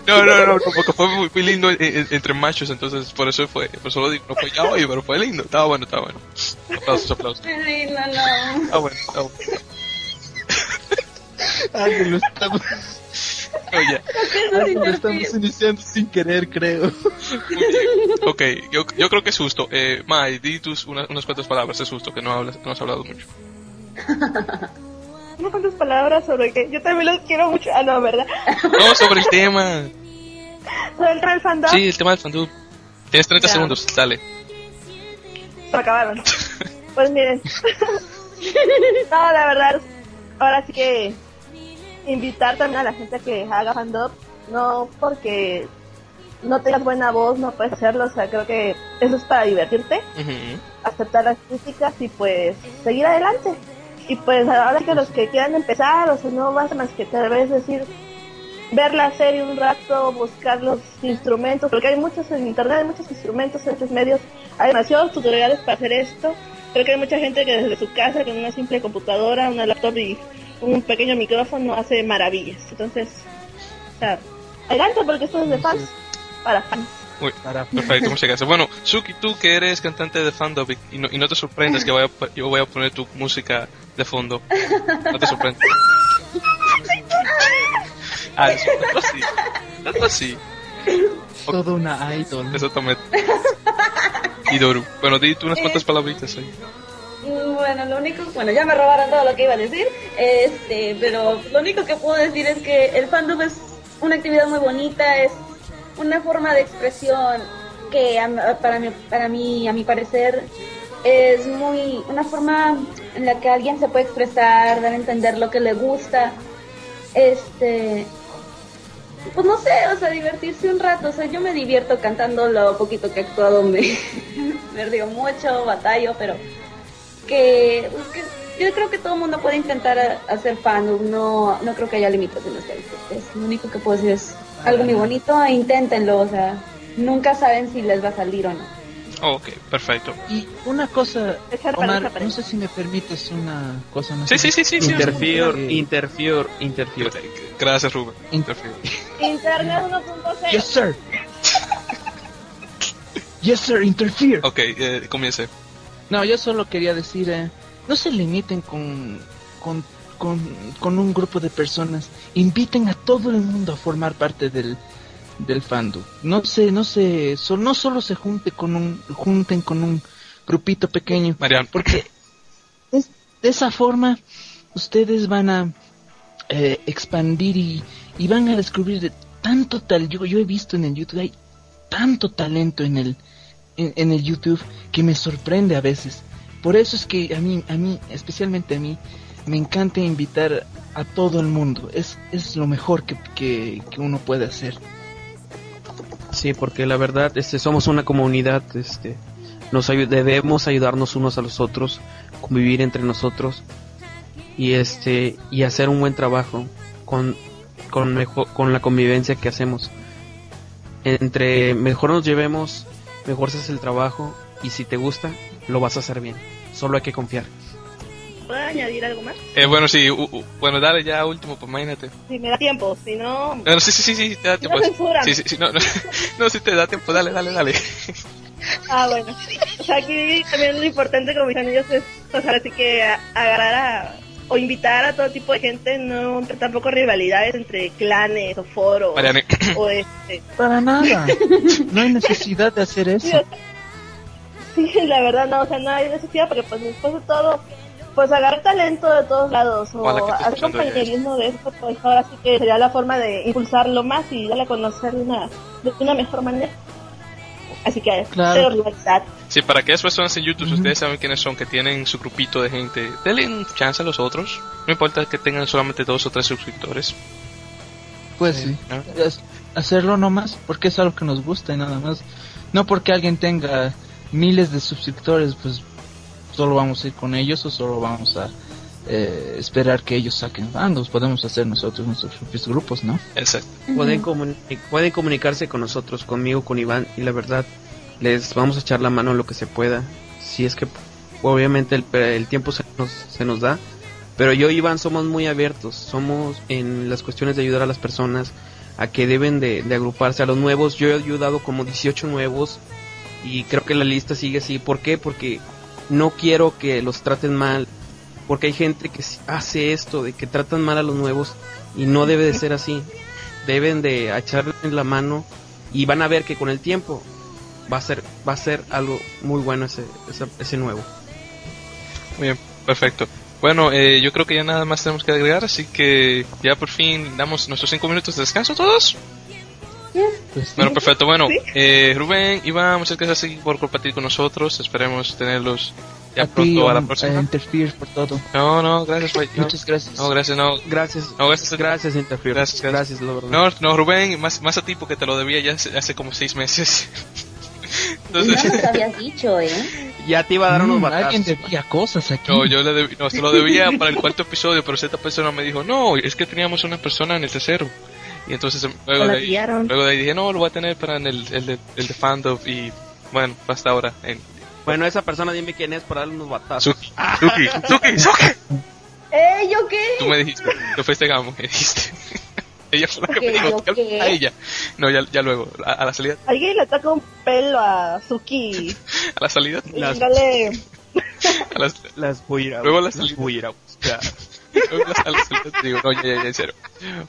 No, no, no, no, porque fue muy, muy lindo en- en- entre machos, entonces por eso fue, por eso lo digo, no fue ya hoy, pero fue lindo, estaba bueno, estaba bueno. Aplausos, aplausos. Ay, no, no. Ah, bueno, bueno. Ángel, lo estamos, Oye, Ángel, lo estamos iniciando sin querer, creo. ok, yo, yo creo que es justo. Eh, Mai, di tus unas, unas cuantas palabras, es justo que no, hablas, no has hablado mucho. <laughs> Unas cuantas palabras sobre que yo también los quiero mucho. Ah, no, ¿verdad? No, sobre el tema. Sobre el Real Fandom. Sí, el tema del fandub. Tienes 30 Ya. segundos, dale. Se acabaron. <laughs> Pues miren. <laughs> no, la verdad, ahora sí que invitar también a la gente a que haga fandom, no porque no tengas buena voz, no puedes hacerlo, o sea, creo que eso es para divertirte, aceptar las críticas y pues seguir adelante. Y pues ahora que los que quieran empezar, o sea, no basta más que tal vez decir, ver la serie un rato, buscar los instrumentos, porque hay muchos en internet, hay muchos instrumentos en estos medios, hay demasiados tutoriales para hacer esto. Creo que hay mucha gente que desde su casa, con una simple computadora, una laptop y un pequeño micrófono, hace maravillas. Entonces, o sea, adelante porque esto es de fans, para fans. Uy, perfecto, muchas gracias. Bueno, Suki, tú que eres cantante de fandom y- y no, y no te sorprendes que vaya, yo voy a poner tu música de fondo. No te sorprendes. <laughs> Ah, eso, tanto así. Tanto así. Toda una idol. Exactamente. Y Doru. Bueno, di tú unas cuantas palabritas ahí. Bueno, lo único, bueno, ya me robaron todo lo que iba a decir, este, pero lo único que puedo decir es que el fandom es una actividad muy bonita, es una forma de expresión que para mí, para mí, a mi parecer, es muy una forma en la que alguien se puede expresar, dar a entender lo que le gusta, este, pues no sé, o sea, divertirse un rato, o sea, yo me divierto cantando lo poquito que he actuado, me, <laughs> me mucho, batallo, pero que, pues, que yo creo que todo el mundo puede intentar hacer fandom, no, no creo que haya limitaciones. Es, lo único que puedo decir es algo muy bonito, e inténtenlo, o sea, nunca saben si les va a salir o no. Oh, ok, perfecto. Y una cosa, Omar, no sé si me permites una cosa más. Sí, sí, sí, sí. sí, Interfere, Eh, interfere, interfere. Gracias, Rubén. Interfere. Internet <laughs> 1.0. Yes, sir. Yes, sir, interfere. Ok, eh, comience. No, yo solo quería decir, eh, no se limiten con, con, con, con un grupo de personas. Inviten a todo el mundo a formar parte del, del fandom. No se, no se, so- no solo se junte con un, junten con un grupito pequeño. Marian. Porque es- de esa forma ustedes van a eh, expandir y, y van a descubrir de tanto tal. Yo, yo he visto en el YouTube, hay tanto talento en el, en, el YouTube que me sorprende a veces. Por eso es que a mí, a mí, especialmente a mí, me encanta invitar a todo el mundo. Es, es lo mejor que, que, que uno puede hacer. Sí, porque la verdad, este, somos una comunidad, este, nos ayu- debemos ayudarnos unos a los otros, convivir entre nosotros y este y hacer un buen trabajo con con mejor, con la convivencia que hacemos. Entre mejor nos llevemos, mejor se hace el trabajo y si te gusta, lo vas a hacer bien. Solo hay que confiar. ¿Puedo añadir algo más? Eh, bueno, sí, u- u- bueno, dale ya último, pues imagínate. Si me da tiempo, si no... Bueno, sí, sí, sí, sí, te da tiempo. No. Sí, sí, sí, no, no, <laughs> no, sí te da tiempo, dale, dale, dale. Ah, bueno. O sea, aquí también lo importante con mis amigos es, pues ahora sí que a- agarrar a, o invitar a todo tipo de gente, no tampoco rivalidades entre clanes o foros. Mariane. O este. Para nada. <laughs> No hay necesidad de hacer eso. Sí, la verdad no, o sea, no hay necesidad porque pues después de todo, pues agarrar talento de todos lados o hacer compañerismo de esto, pues ahora sí que sería la forma de impulsarlo más y darle a conocer de una, de una mejor manera. Así que Claro. cero rivalidad. Sí, para aquellas personas en YouTube, ustedes saben quiénes son, que tienen su grupito de gente, denle un chance a los otros. No importa que tengan solamente dos o tres suscriptores. Pues sí. ¿no? Es- hacerlo nomás porque es algo que nos gusta y nada más. No porque alguien tenga miles de suscriptores, pues solo vamos a ir con ellos o solo vamos a eh, esperar que ellos saquen fandoms. Podemos hacer nosotros nuestros propios grupos, ¿no? Exacto. Pueden, comuni- pueden comunicarse con nosotros, conmigo, con Iván, y la verdad, les vamos a echar la mano lo que se pueda. Si es que, obviamente, el, el tiempo se nos, se nos da. Pero yo Iván somos muy abiertos. Somos en las cuestiones de ayudar a las personas a que deben de, de agruparse. A los nuevos, yo he ayudado como 18 nuevos. Y creo que la lista sigue así. ¿Por qué? Porque no quiero que los traten mal. Porque hay gente que hace esto, de que tratan mal a los nuevos. Y no debe de ser así deben de echarle la mano y van a ver que con el tiempo va a ser va a ser algo muy bueno ese ese, ese nuevo Muy bien, perfecto. Bueno, eh, yo creo que ya nada más tenemos que agregar, así que ya por fin damos nuestros cinco minutos de descanso todos. Pues sí. Bueno, perfecto. Bueno, eh, Rubén, Iván, muchas gracias por compartir con nosotros. Esperemos tenerlos ya a ti, pronto a la um, próxima. Interfere por todo. No, no, gracias. No, Muchas gracias. no, gracias, no. gracias No, gracias. gracias Interfere Gracias, gracias, la verdad. No, no, Rubén, más, más a ti porque te lo debía ya hace, hace como seis meses. <laughs> No Entonces, nos habías dicho, ¿eh? ya te iba a dar unos Mm, alguien batazos debía cosas aquí. no, yo le debí- no, se lo debía para el cuarto episodio, pero esta persona me dijo, no, es que teníamos una persona en el tercero. Y entonces em, luego de, ahí, luego de ahí dije, no, lo voy a tener para en el, el, de, el de fandom y bueno, hasta ahora. En bueno esa persona dime quién es para darle unos batazos Suki, Suki, <laughs> Suki, Suki. ¿Eh? ¿Yo qué? Tú me dijiste, tú fuiste Gamo, me dijiste. <laughs> <laughs> ella fue la que ¿Qué, me dijo, a ella. No, ya, ya luego, a, a la salida, Alguien le ataca un pelo a Suki. <laughs> a la salida, Las- dale. <laughs> a las, las voy a ir a Luego las las salidas. voy a ir a buscar luego a las- a las salidas digo, no, ya, ya, ya, en serio.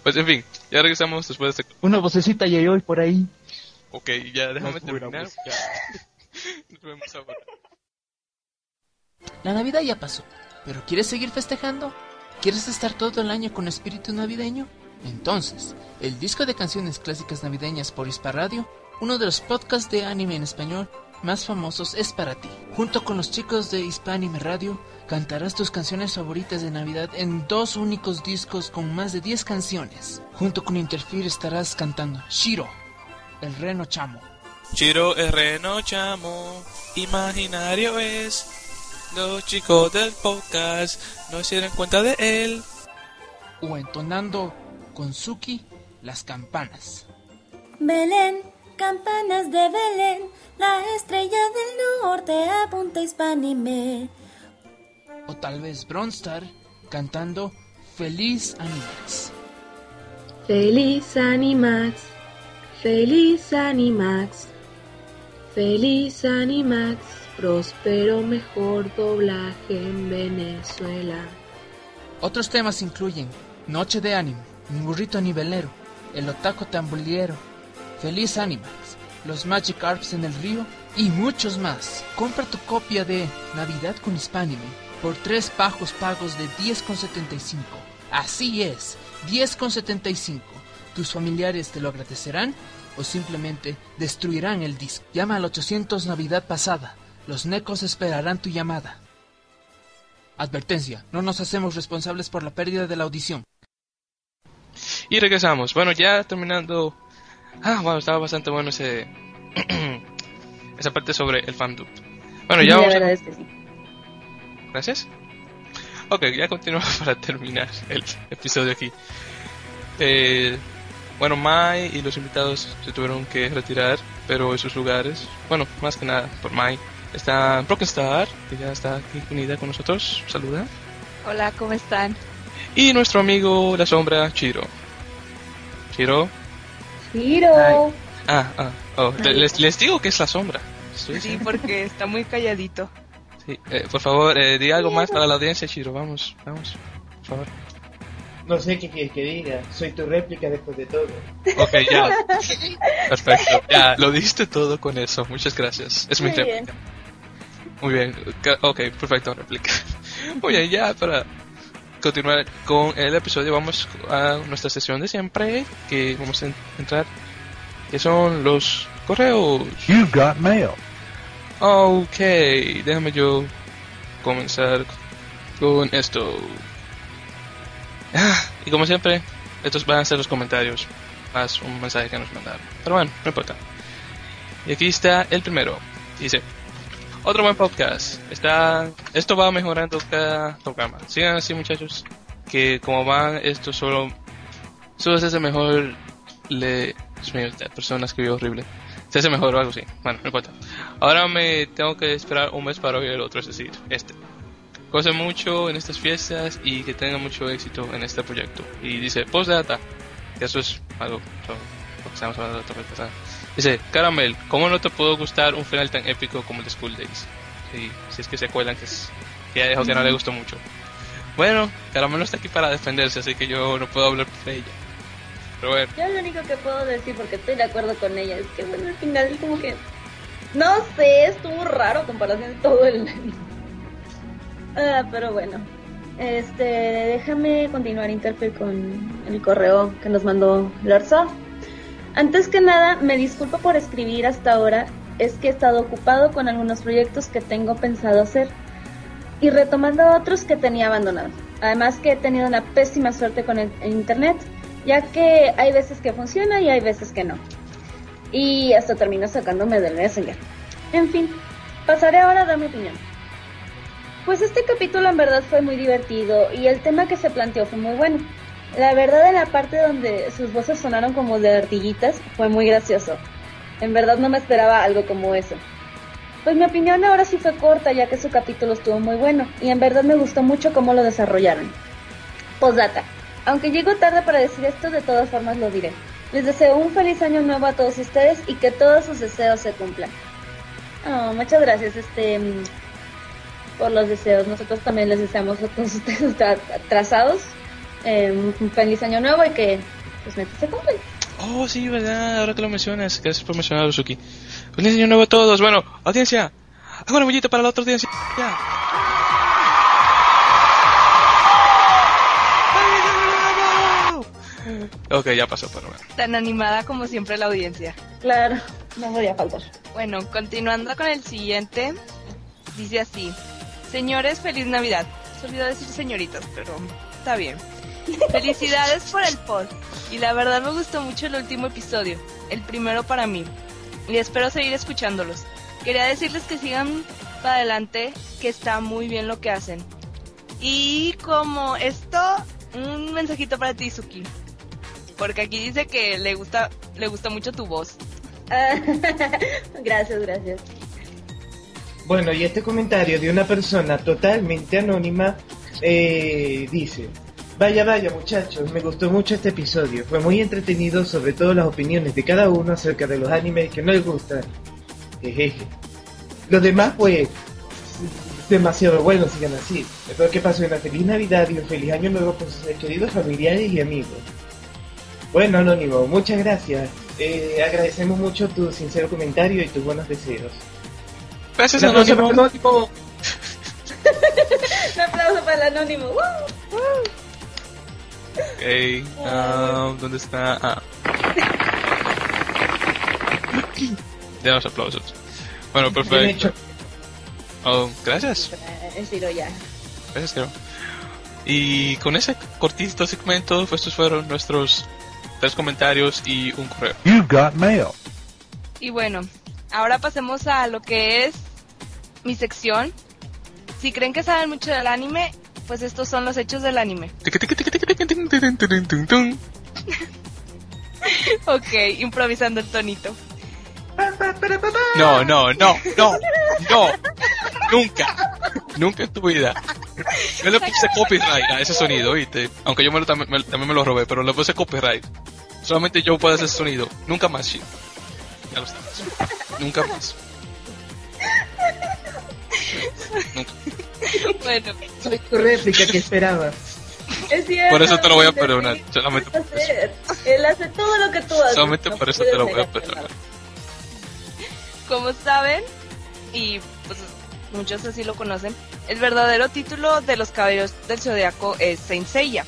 Pues en fin, ya regresamos después de este Una vocecita y hoy por ahí. Ok, ya déjame Las terminar. Nos vemos ahora. La Navidad ya pasó, pero ¿quieres seguir festejando? ¿Quieres estar todo el año con espíritu navideño? Entonces, el disco de canciones clásicas navideñas por Hispa Radio, uno de los podcasts de anime en español más famosos, es para ti. Junto con los chicos de Hispa Anime Radio, cantarás tus canciones favoritas de Navidad en dos únicos discos con más de 10 canciones. Junto con Interfere estarás cantando Shiro, el reno chamo. Chiro es reno chamo, imaginario es. Los chicos del podcast no se dieron cuenta de él. o entonando con Suki las campanas. Belén, campanas de Belén, la estrella del norte apunta hispanime. O tal vez Bronstar cantando Feliz Animax. Feliz Animax, feliz Animax, feliz Animax, próspero mejor doblaje en Venezuela. Otros temas incluyen Noche de Anime, Mi burrito nivelero, El otaco tambulero, Feliz Animax, Los Magic Arps en el río y muchos más. Compra tu copia de Navidad con Hispanime por tres bajos pagos de 10,75. Así es, 10,75. Tus familiares te lo agradecerán o simplemente destruirán el disco. Llama al 800 Navidad pasada. Los necos esperarán tu llamada. Advertencia, no nos hacemos responsables por la pérdida de la audición. Y regresamos. Bueno, ya terminando. Ah, bueno, estaba bastante bueno ese. <clears throat> esa parte sobre el fandom. Bueno, ya vamos a- verdad es que sí. Gracias. Ok, ya continuamos <laughs> para terminar el episodio aquí. Eh, bueno, Mai y los invitados se tuvieron que retirar, pero en sus lugares, bueno, más que nada por Mai, está Broken Star, que ya está aquí unida con nosotros. Saluda. Hola, ¿cómo están? Y nuestro amigo La Sombra, Chiro. Chiro. Chiro. Ah, ah, oh, le- les, les digo que es La Sombra. Estoy Sí, porque está muy calladito. Sí, eh, por favor, eh, di algo más para la audiencia, Chiro. Vamos, vamos, por favor. No sé qué quieres que diga. Soy tu réplica después de todo. Ok, ya. <laughs> Perfecto. Ya, lo diste todo con eso. Muchas gracias. Es mi Muy bien. réplica. Muy bien. Ok, perfecto, réplica. <laughs> Muy bien, ya para continuar con el episodio vamos a nuestra sesión de siempre que vamos a en- entrar que son los correos. You got mail. Ok, déjame yo comenzar con esto. Ah, y como siempre, estos van a ser los comentarios, más un mensaje que nos mandaron. Pero bueno, no importa. Y aquí está el primero. Dice, otro buen podcast. Está, esto va mejorando cada programa. Sigan así muchachos, que como van, esto solo, solo se hace mejor. Le, esta persona escribió horrible. Se hace mejor o algo así. Bueno, no importa. Ahora me tengo que esperar un mes para oír el otro, es decir, este. Cosa mucho en estas fiestas y que tenga mucho éxito en este proyecto. Y dice, postdata, eso es algo, lo que estamos hablando la otra vez. Dice, Caramel, ¿cómo no te pudo gustar un final tan épico como el de School Days? Sí, si es que se acuerdan que, es, que dijo que no le gustó mucho. Bueno, Caramel no está aquí para defenderse, así que yo no puedo hablar por ella. Pero bueno, Yo lo único que puedo decir, porque estoy de acuerdo con ella, es que bueno, al final como que... No sé, estuvo raro comparación de todo el... ah, pero bueno. Este, déjame continuar Interfere con el correo que nos mandó Larsa. Antes que nada, me disculpo por escribir hasta ahora, es que he estado ocupado con algunos proyectos que tengo pensado hacer y retomando otros que tenía abandonados. Además que he tenido una pésima suerte con el, internet, ya que hay veces que funciona y hay veces que no. Y hasta termino sacándome del Messenger. En fin, pasaré ahora a dar mi opinión. Pues este capítulo en verdad fue muy divertido y el tema que se planteó fue muy bueno. La verdad en la parte donde sus voces sonaron como de ardillitas fue muy gracioso. En verdad no me esperaba algo como eso. Pues mi opinión ahora sí fue corta ya que su capítulo estuvo muy bueno y en verdad me gustó mucho cómo lo desarrollaron. Postdata. Aunque llego tarde para decir esto, de todas formas lo diré. Les deseo un feliz año nuevo a todos ustedes y que todos sus deseos se cumplan. Oh, muchas gracias este mm, por los deseos. Nosotros también les deseamos a todos ustedes <laughs> tra- atrasados eh, un feliz año nuevo y que sus metas se cumplan. Oh, sí, verdad, ahora que lo mencionas, gracias por mencionarlo, Suki. Feliz año nuevo a todos. Bueno, audiencia, hago una bullita para la otra audiencia. Ya. Ok, ya pasó, pero bueno. Tan animada como siempre la audiencia. Claro, no voy a faltar. Bueno, continuando con el siguiente, dice así. Señores, feliz Navidad. Se olvidó decir señoritas, pero está bien. <laughs> Felicidades por el post. Y la verdad me gustó mucho el último episodio, el primero para mí. Y espero seguir escuchándolos. Quería decirles que sigan para adelante, que está muy bien lo que hacen. Y como esto, un mensajito para ti, Suki. Porque aquí dice que le gusta, le gusta mucho tu voz. <laughs> gracias, gracias. Bueno, y este comentario de una persona totalmente anónima eh, dice, vaya, vaya muchachos, me gustó mucho este episodio, fue muy entretenido sobre todo las opiniones de cada uno acerca de los animes que no les gustan. Jejeje. Los demás pues demasiado buenos, sigan así. Espero que pasen una feliz Navidad y un feliz año nuevo con sus queridos familiares y amigos. Bueno, Anónimo, muchas gracias. Eh, agradecemos mucho tu sincero comentario y tus buenos deseos. Gracias, Un aplauso Anónimo. para Anónimo. <laughs> Un aplauso para el anónimo. ¡Woo! ¡Woo! Ok, ah, ¿dónde está? Ah. <coughs> De los aplausos. Bueno, perfecto. hecho. Oh, gracias. Eh, Ciro, ya. Gracias, Teo. Y con ese cortito segmento, pues estos fueron nuestros tres comentarios y un correo. You got mail. Y bueno, ahora pasemos a lo que es mi sección. Si creen que saben mucho del anime, pues estos son los hechos del anime. <laughs> ok, improvisando el tonito. No, no, no, no, no, nunca, nunca en tu vida. Yo le puse copyright a ese sonido, ¿viste? Aunque yo me lo, me- también me lo robé, pero le puse copyright. Solamente yo puedo hacer ese sonido. Nunca más, shit. Ya lo sabes. Nunca más. Nunca. Bueno, Soy tu réplica que esperaba. Es cierto. Por eso te lo voy a perdonar. Solamente por eso. Él hace todo lo que tú haces. Solamente No por eso te lo voy a perdonar. como saben, y pues muchos así lo conocen, el verdadero título de los caballeros del zodiaco es Saint Seiya.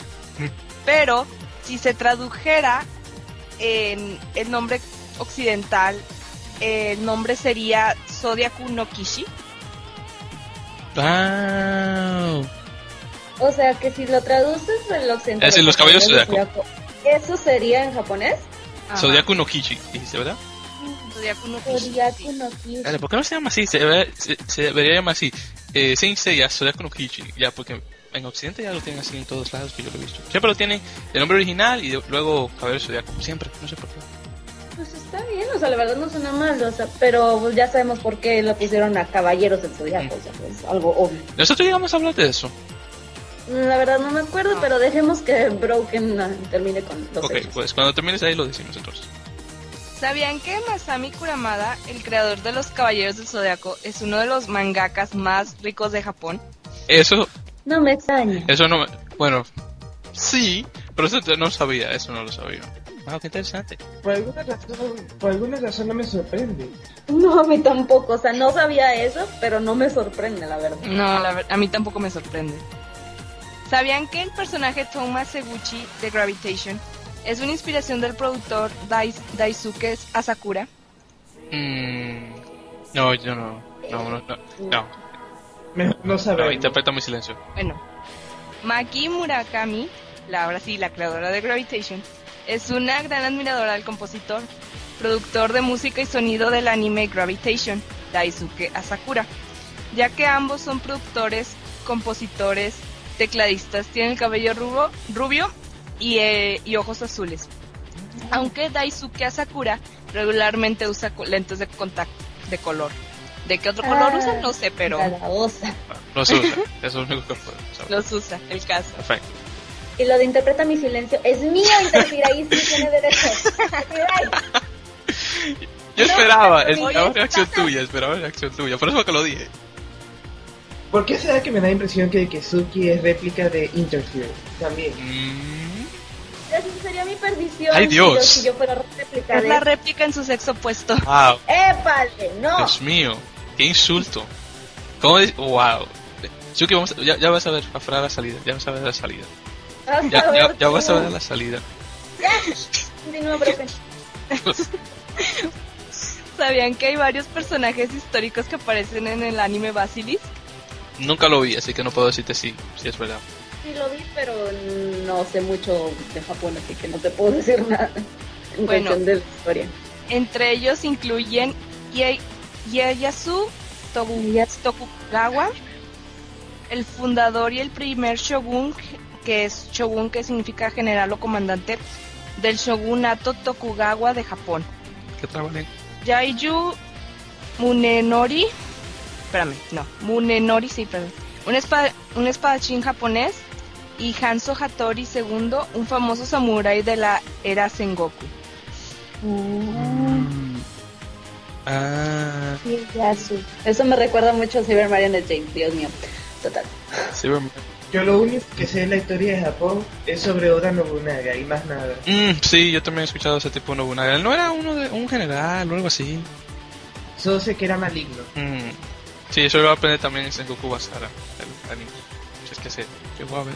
Pero si se tradujera en el nombre occidental el nombre sería Zodiaku no Kishi. Wow. O sea que si lo traduces del occidental. Es decir, los caballeros del zodiaco. ¿Eso sería en japonés? Zodiaku no Kichi, dijiste, ¿verdad? Zodiaku no. Dale, ¿por qué no se llama así? Se, debe- se, se debería llamar así. Eh, Saint Seiya Zodiaku no Kichi. Ya, porque en Occidente ya lo tienen así en todos lados que yo lo he visto. Siempre lo tienen el nombre original y de- luego Caballero Zodiaco. Siempre, no sé por qué. Pues está bien, o sea, la verdad no suena mal, o sea, pero pues, ya sabemos por qué lo pusieron a Caballeros del Zodiaco, o sea, es algo obvio. Nosotros llegamos a hablar de eso. La verdad no me acuerdo, pero dejemos que Broken ah, termine con los Ok, hechos. pues cuando termines ahí lo decimos entonces. ¿Sabían que Masami Kuramada, el creador de los Caballeros del Zodiaco, es uno de los mangakas más ricos de Japón? Eso, No me extraña. eso no me... Bueno, sí, pero eso no lo sabía, eso no lo sabía. Wow, qué interesante. Por alguna razón, por alguna razón no me sorprende. No, a mí tampoco, o sea, no sabía eso, pero no me sorprende, la verdad. No, la ver- a mí tampoco me sorprende. ¿Sabían que el personaje Toma Seguchi de Gravitation es una inspiración del productor Dais- Daisuke Asakura? Mm, no, yo no. No, no, no. No, Mejor no saber. no interpreta mi silencio. Bueno, Maki Murakami, la ahora sí, la creadora de Gravitation, es una gran admiradora del compositor, productor de música y sonido del anime Gravitation, Daisuke Asakura, ya que ambos son productores, compositores, tecladistas, tienen el cabello rubio, rubio y, eh, y ojos azules. Aunque Daisuke Asakura regularmente usa lentes de contacto de color. ¿De qué otro color Ah, usa? No sé, pero Calaboza. No se usa, eso es lo único que puedo saber. los usa, el caso. Perfecto. Y lo de interpreta mi silencio es mío, Interfir, ahí sí tiene derecho. <laughs> Yo esperaba, esperaba oye, reacción tuya, esperaba reacción tuya, por eso que lo dije. ¿Por qué será que me da la impresión que Kesuki es réplica de Interfere? También. Esa sería mi perdición Ay, Dios. si yo fuera réplica Es de la réplica en su sexo opuesto. Wow, ¡Épale! ¡No! Dios mío, qué insulto. ¿Cómo dices? Wow. Suki, vamos, a- ya, ya vas a ver afuera la salida, ya vas a ver la salida. Vas a Ya, ya, ver ya vas a ver <laughs> la salida. Ya. Continúa, Broken. <laughs> ¿Sabían que hay varios personajes históricos que aparecen en el anime Basilisk? Nunca lo vi, así que no puedo decirte si, si es verdad. Sí lo vi, pero no sé mucho de Japón, así que no te puedo decir nada en Bueno. cuestión de la historia. Entre ellos incluyen Ie- Ieyasu Tokugawa, el fundador y el primer shogun, que es shogun que significa general o comandante del shogunato Tokugawa de Japón. ¿Qué trabajan? Yaiju Munenori, espérame, no, Munenori, sí, perdón, un, espa- un espadachín japonés y Hanzo Hattori II, un famoso samurái de la era Sengoku. Ah, Ieyasu. Eso me recuerda mucho a Cyber Marionette James, Dios mío. Total. sí. Yo lo único que sé de la historia de Japón es sobre Oda Nobunaga y más nada. Mm, sí, yo también he escuchado ese tipo de Nobunaga. Él no era uno de un general o algo así. Solo sé que era maligno. Mm. Sí, eso lo voy a aprender también en Sengoku Basara, el anime. Si es que se llegó a ver.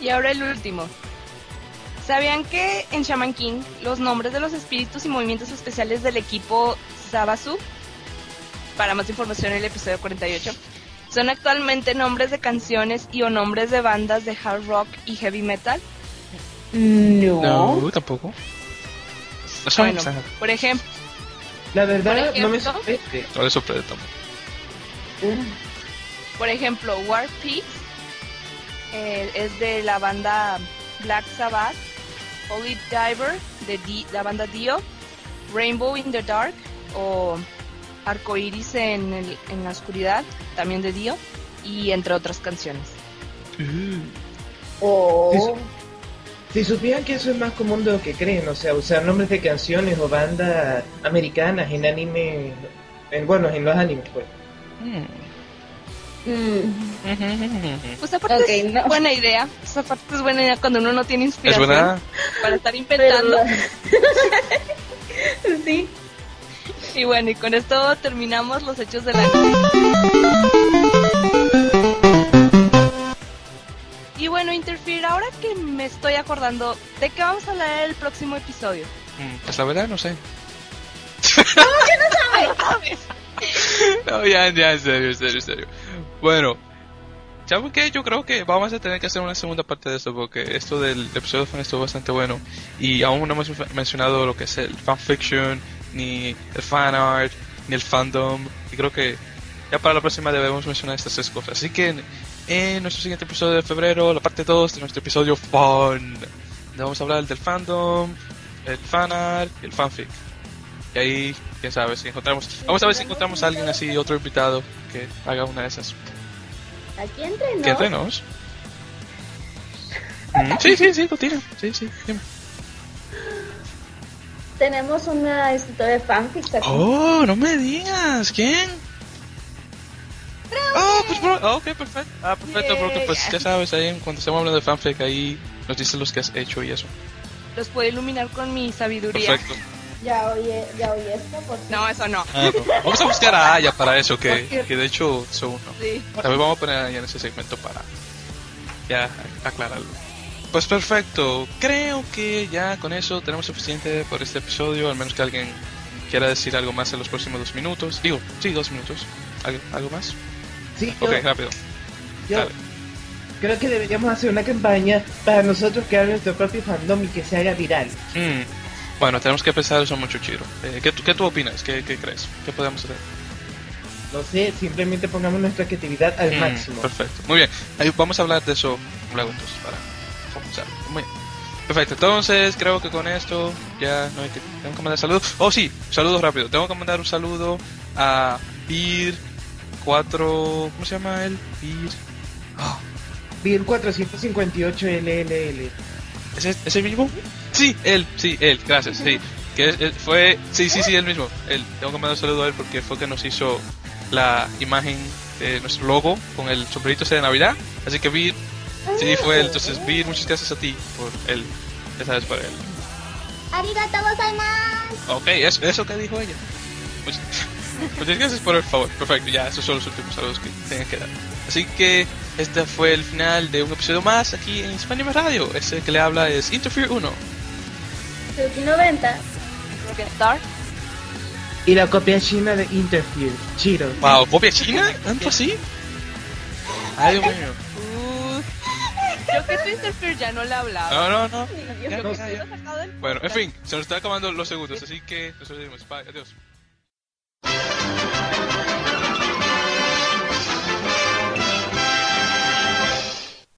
Y ahora el último. ¿Sabían que en Shaman King los nombres de los espíritus y movimientos especiales del equipo Sabasu, para más información en el episodio 48, son actualmente nombres de canciones y o nombres de bandas de hard rock y heavy metal? No, tampoco. No Bueno, sabemos por ejemplo, La verdad, no me sorprende. No le sorprende tampoco. por ejemplo, War Pigs eh, es de la banda Black Sabbath, Holy Diver de Di- la banda Dio, Rainbow in the Dark o Arcoiris en, el- en la oscuridad, también de Dio, y entre otras canciones. Oh. Si supieran que eso es más común de lo que creen, o sea, usar nombres de canciones o bandas americanas en anime, en, bueno, en los animes, pues. Pues aparte Ok, es no. buena idea, pues aparte es buena idea cuando uno no tiene Es inspiración buena. para estar inventando. <laughs> sí. Y bueno, y con esto terminamos los hechos de la Y bueno, Interfere, ahora que me estoy acordando, ¿de qué vamos a hablar el próximo episodio? Mm, Pues la verdad, no sé. ¿Cómo que no sabes? No, ya, ya, en serio, en serio, en serio. Bueno, ¿saben qué? Yo creo que vamos a tener que hacer una segunda parte de esto porque esto del episodio fan estuvo bastante bueno y aún no hemos mencionado lo que es el fanfiction, ni el fan art, ni el fandom y creo que ya para la próxima debemos mencionar estas tres cosas. Así que en, en nuestro siguiente episodio de febrero, la parte 2 de nuestro episodio fun, donde vamos a hablar del fandom, el fan art y el fanfic. Y ahí, quién sabe, si encontramos... Vamos a ver si encontramos a alguien así, otro invitado, que haga una de esas. Aquí entre nos. ¿Qué entre nos? <laughs> Mm, Sí, sí, sí, continúa. Sí, sí, dime. Tenemos una escritora de fanfics aquí. Oh, no me digas, ¿quién? Oh, pues bro, ah, ok, perfecto. Ah, perfecto, porque pues ya sabes, ahí cuando estamos hablando de fanfic, ahí nos dices los que has hecho y eso. Los puedo iluminar con mi sabiduría. Perfecto. Ya oye, ya oye esto, por No, eso no. Ah, no. Vamos a buscar a Aya para eso, que, que de hecho son uno. Sí. También vamos a poner a Aya en ese segmento para ya aclararlo. Pues perfecto, creo que ya con eso tenemos suficiente por este episodio, al menos que alguien quiera decir algo más en los próximos dos minutos. Digo, sí, dos minutos. ¿Algo, algo más? Sí, Ok, yo- rápido. Yo Dale. creo que deberíamos hacer una campaña para nosotros crear nuestro propio fandom y que se haga viral. Mm, Bueno, tenemos que pensar eso mucho, Chiro. Eh, ¿qué, tú- ¿Qué tú opinas? ¿Qué, qué crees? ¿Qué podemos hacer? No sé, simplemente pongamos nuestra creatividad al Mm, máximo. Perfecto. Muy bien. Ahí vamos a hablar de eso luego entonces para comenzar. Muy bien. Perfecto. Entonces creo que con esto ya no hay que tengo que mandar saludos. Oh sí, saludos rápido. Tengo que mandar un saludo a Bir 4 ¿cómo se llama él? Bir Bien 458 LLL. ¿Ese, ¿Ese mismo? Sí, él, sí, él, gracias, sí. Que es- fue, sí, sí, sí, él mismo. Él, tengo que mandar un saludo a él porque fue que nos hizo la imagen de nuestro logo con el sombrerito ese de Navidad. Así que Bir, sí, fue él. Entonces, Bir, muchas gracias a ti por él. Ya sabes, por él. Arigato gozaimasu. Ok, eso, eso que dijo ella. Muchas, <laughs> muchas gracias por el favor. Perfecto, ya, esos son los últimos saludos que tengan que dar. Así que este fue el final de un episodio más aquí en Hispanic Radio. Ese que le habla es Interfere 1. Suki 90. Rockstar. Y la copia china de Interfere. Chiro. Wow, ¿copia china? ¿Tanto así? Ay, Dios mío. Yo que Twister Fear ya no le hablaba. No, no, no. Yo, ya, yo, ya, ya. Del... Bueno, en fin, se nos está acabamos los segundos, así que nosotros decimos bye, adiós.